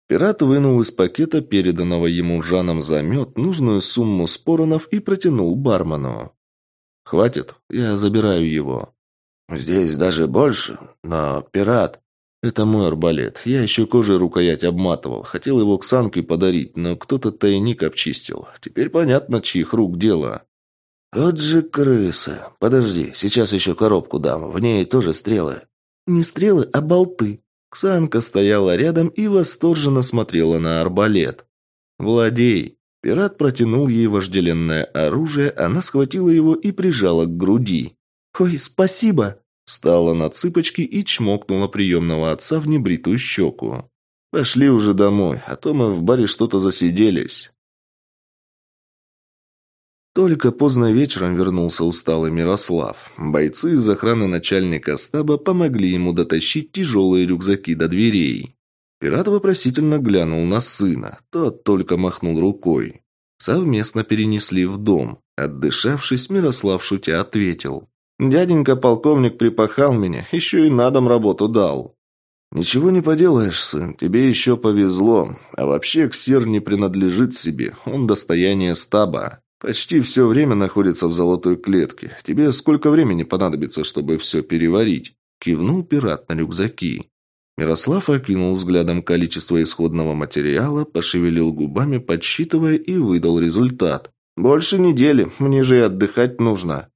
Пират вынул из пакета, переданного ему Жаном за мед, нужную сумму споронов и протянул бармену. «Хватит, я забираю его». «Здесь даже больше, но пират...» «Это мой арбалет. Я еще кожей рукоять обматывал. Хотел его к Санке подарить, но кто-то тайник обчистил. Теперь понятно, чьих рук дело». «Вот же крыса. Подожди, сейчас еще коробку дам. В ней тоже стрелы». «Не стрелы, а болты». Ксанка стояла рядом и восторженно смотрела на арбалет. «Владей!» Пират протянул ей вожделенное оружие, она схватила его и прижала к груди. «Ой, спасибо!» Встала на цыпочки и чмокнула приемного отца в небритую щеку. «Пошли уже домой, а то мы в баре что-то засиделись». Только поздно вечером вернулся усталый Мирослав. Бойцы из охраны начальника стаба помогли ему дотащить тяжелые рюкзаки до дверей. Пират вопросительно глянул на сына, тот только махнул рукой. Совместно перенесли в дом. Отдышавшись, Мирослав шутя ответил. Дяденька полковник припахал меня, еще и на дом работу дал. «Ничего не поделаешь, сын, тебе еще повезло. А вообще Ксир не принадлежит себе, он достояние стаба. Почти все время находится в золотой клетке. Тебе сколько времени понадобится, чтобы все переварить?» Кивнул пират на рюкзаки. Мирослав окинул взглядом количество исходного материала, пошевелил губами, подсчитывая и выдал результат. «Больше недели, мне же и отдыхать нужно».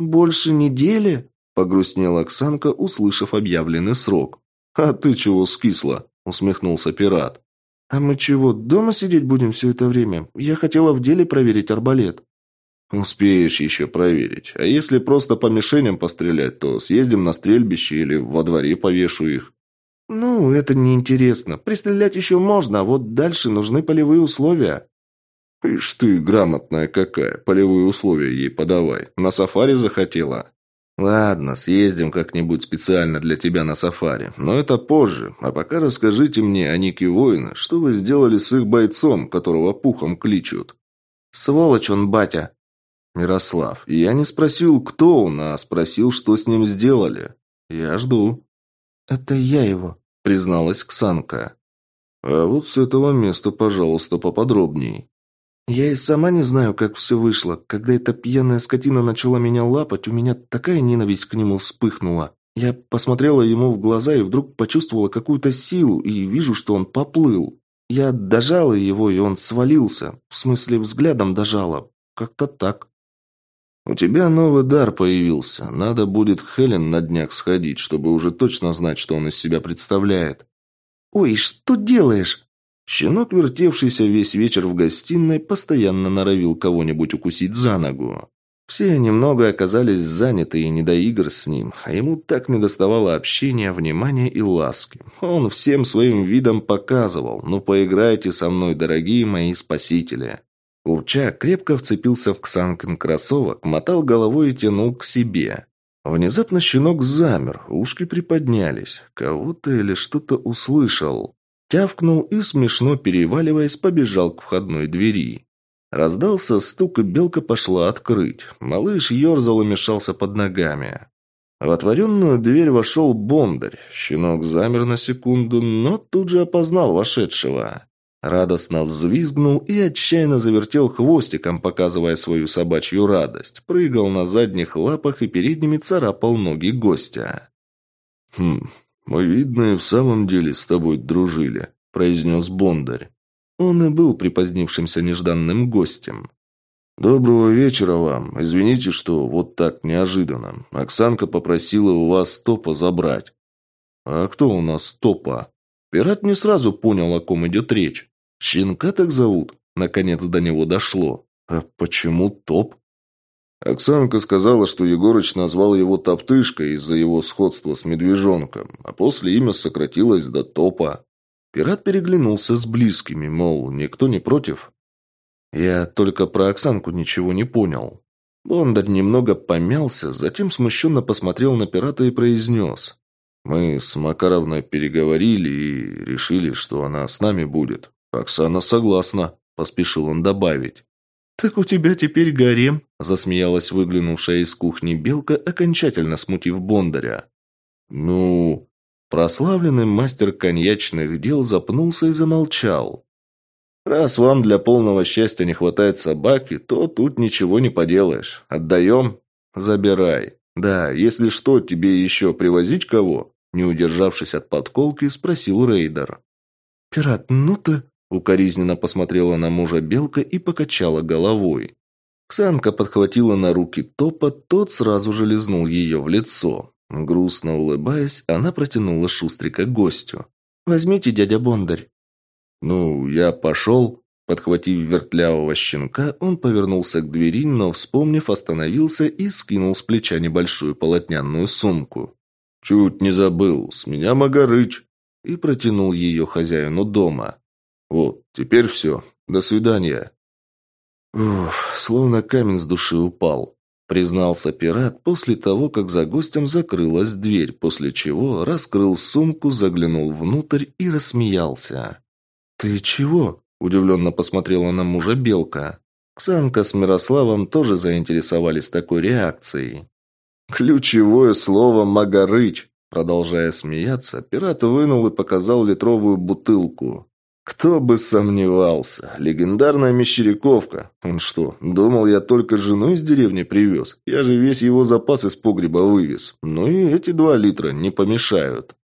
«Больше недели?» – погрустнела Оксанка, услышав объявленный срок. «А ты чего скисла?» – усмехнулся пират. «А мы чего, дома сидеть будем все это время? Я хотела в деле проверить арбалет». «Успеешь еще проверить. А если просто по мишеням пострелять, то съездим на стрельбище или во дворе повешу их». «Ну, это неинтересно. Пристрелять еще можно, а вот дальше нужны полевые условия». «Ишь ты, грамотная какая, полевые условия ей подавай. На сафари захотела?» «Ладно, съездим как-нибудь специально для тебя на сафари, но это позже. А пока расскажите мне о Нике Воина, что вы сделали с их бойцом, которого пухом кличут?» «Сволочь он, батя!» «Мирослав, я не спросил, кто он, а спросил, что с ним сделали. Я жду». «Это я его», — призналась Ксанка. «А вот с этого места, пожалуйста, поподробней». Я и сама не знаю, как все вышло. Когда эта пьяная скотина начала меня лапать, у меня такая ненависть к нему вспыхнула. Я посмотрела ему в глаза и вдруг почувствовала какую-то силу и вижу, что он поплыл. Я дожала его, и он свалился. В смысле, взглядом дожала. Как-то так. «У тебя новый дар появился. Надо будет к Хелен на днях сходить, чтобы уже точно знать, что он из себя представляет». «Ой, что делаешь?» Щенок, вертевшийся весь вечер в гостиной, постоянно норовил кого-нибудь укусить за ногу. Все немного оказались заняты и не до игр с ним, а ему так недоставало общения, внимания и ласки. Он всем своим видом показывал «Ну поиграйте со мной, дорогие мои спасители». Урча крепко вцепился в Ксанкин кроссовок, мотал головой и тянул к себе. Внезапно щенок замер, ушки приподнялись. Кого-то или что-то услышал. Тявкнул и, смешно переваливаясь, побежал к входной двери. Раздался стук, и белка пошла открыть. Малыш ерзал и мешался под ногами. В отворенную дверь вошел бондарь. Щенок замер на секунду, но тут же опознал вошедшего. Радостно взвизгнул и отчаянно завертел хвостиком, показывая свою собачью радость. Прыгал на задних лапах и передними царапал ноги гостя. «Хм, «Мы, видно, и в самом деле с тобой дружили», – произнес Бондарь. Он и был припозднившимся нежданным гостем. «Доброго вечера вам. Извините, что вот так неожиданно. Оксанка попросила у вас топа забрать». «А кто у нас топа?» Пират не сразу понял, о ком идет речь. «Щенка так зовут?» Наконец до него дошло. «А почему топ?» Оксанка сказала, что Егорыч назвал его Топтышкой из-за его сходства с медвежонком, а после имя сократилось до Топа. Пират переглянулся с близкими, мол, никто не против. Я только про Оксанку ничего не понял. Бондарь немного помялся, затем смущенно посмотрел на пирата и произнес. «Мы с Макаровной переговорили и решили, что она с нами будет. Оксана согласна», – поспешил он добавить. «Так у тебя теперь гарем», – засмеялась выглянувшая из кухни белка, окончательно смутив Бондаря. «Ну...» Прославленный мастер коньячных дел запнулся и замолчал. «Раз вам для полного счастья не хватает собаки, то тут ничего не поделаешь. Отдаем? Забирай. Да, если что, тебе еще привозить кого?» Не удержавшись от подколки, спросил Рейдер. «Пират, ну ты...» Укоризненно посмотрела на мужа Белка и покачала головой. Ксанка подхватила на руки топа, тот сразу же лизнул ее в лицо. Грустно улыбаясь, она протянула Шустрика гостю. «Возьмите, дядя Бондарь». «Ну, я пошел». Подхватив вертлявого щенка, он повернулся к двери, но, вспомнив, остановился и скинул с плеча небольшую полотняную сумку. «Чуть не забыл, с меня Магарыч!» и протянул ее хозяину дома. «Вот, теперь все. До свидания». «Ух, словно камень с души упал», — признался пират после того, как за гостем закрылась дверь, после чего раскрыл сумку, заглянул внутрь и рассмеялся. «Ты чего?» – удивленно посмотрела на мужа Белка. Ксанка с Мирославом тоже заинтересовались такой реакцией. «Ключевое слово «магарыч», – продолжая смеяться, пират вынул и показал литровую бутылку. Кто бы сомневался. Легендарная Мещеряковка. Он что, думал, я только жену из деревни привез? Я же весь его запас из погреба вывез. Ну и эти два литра не помешают.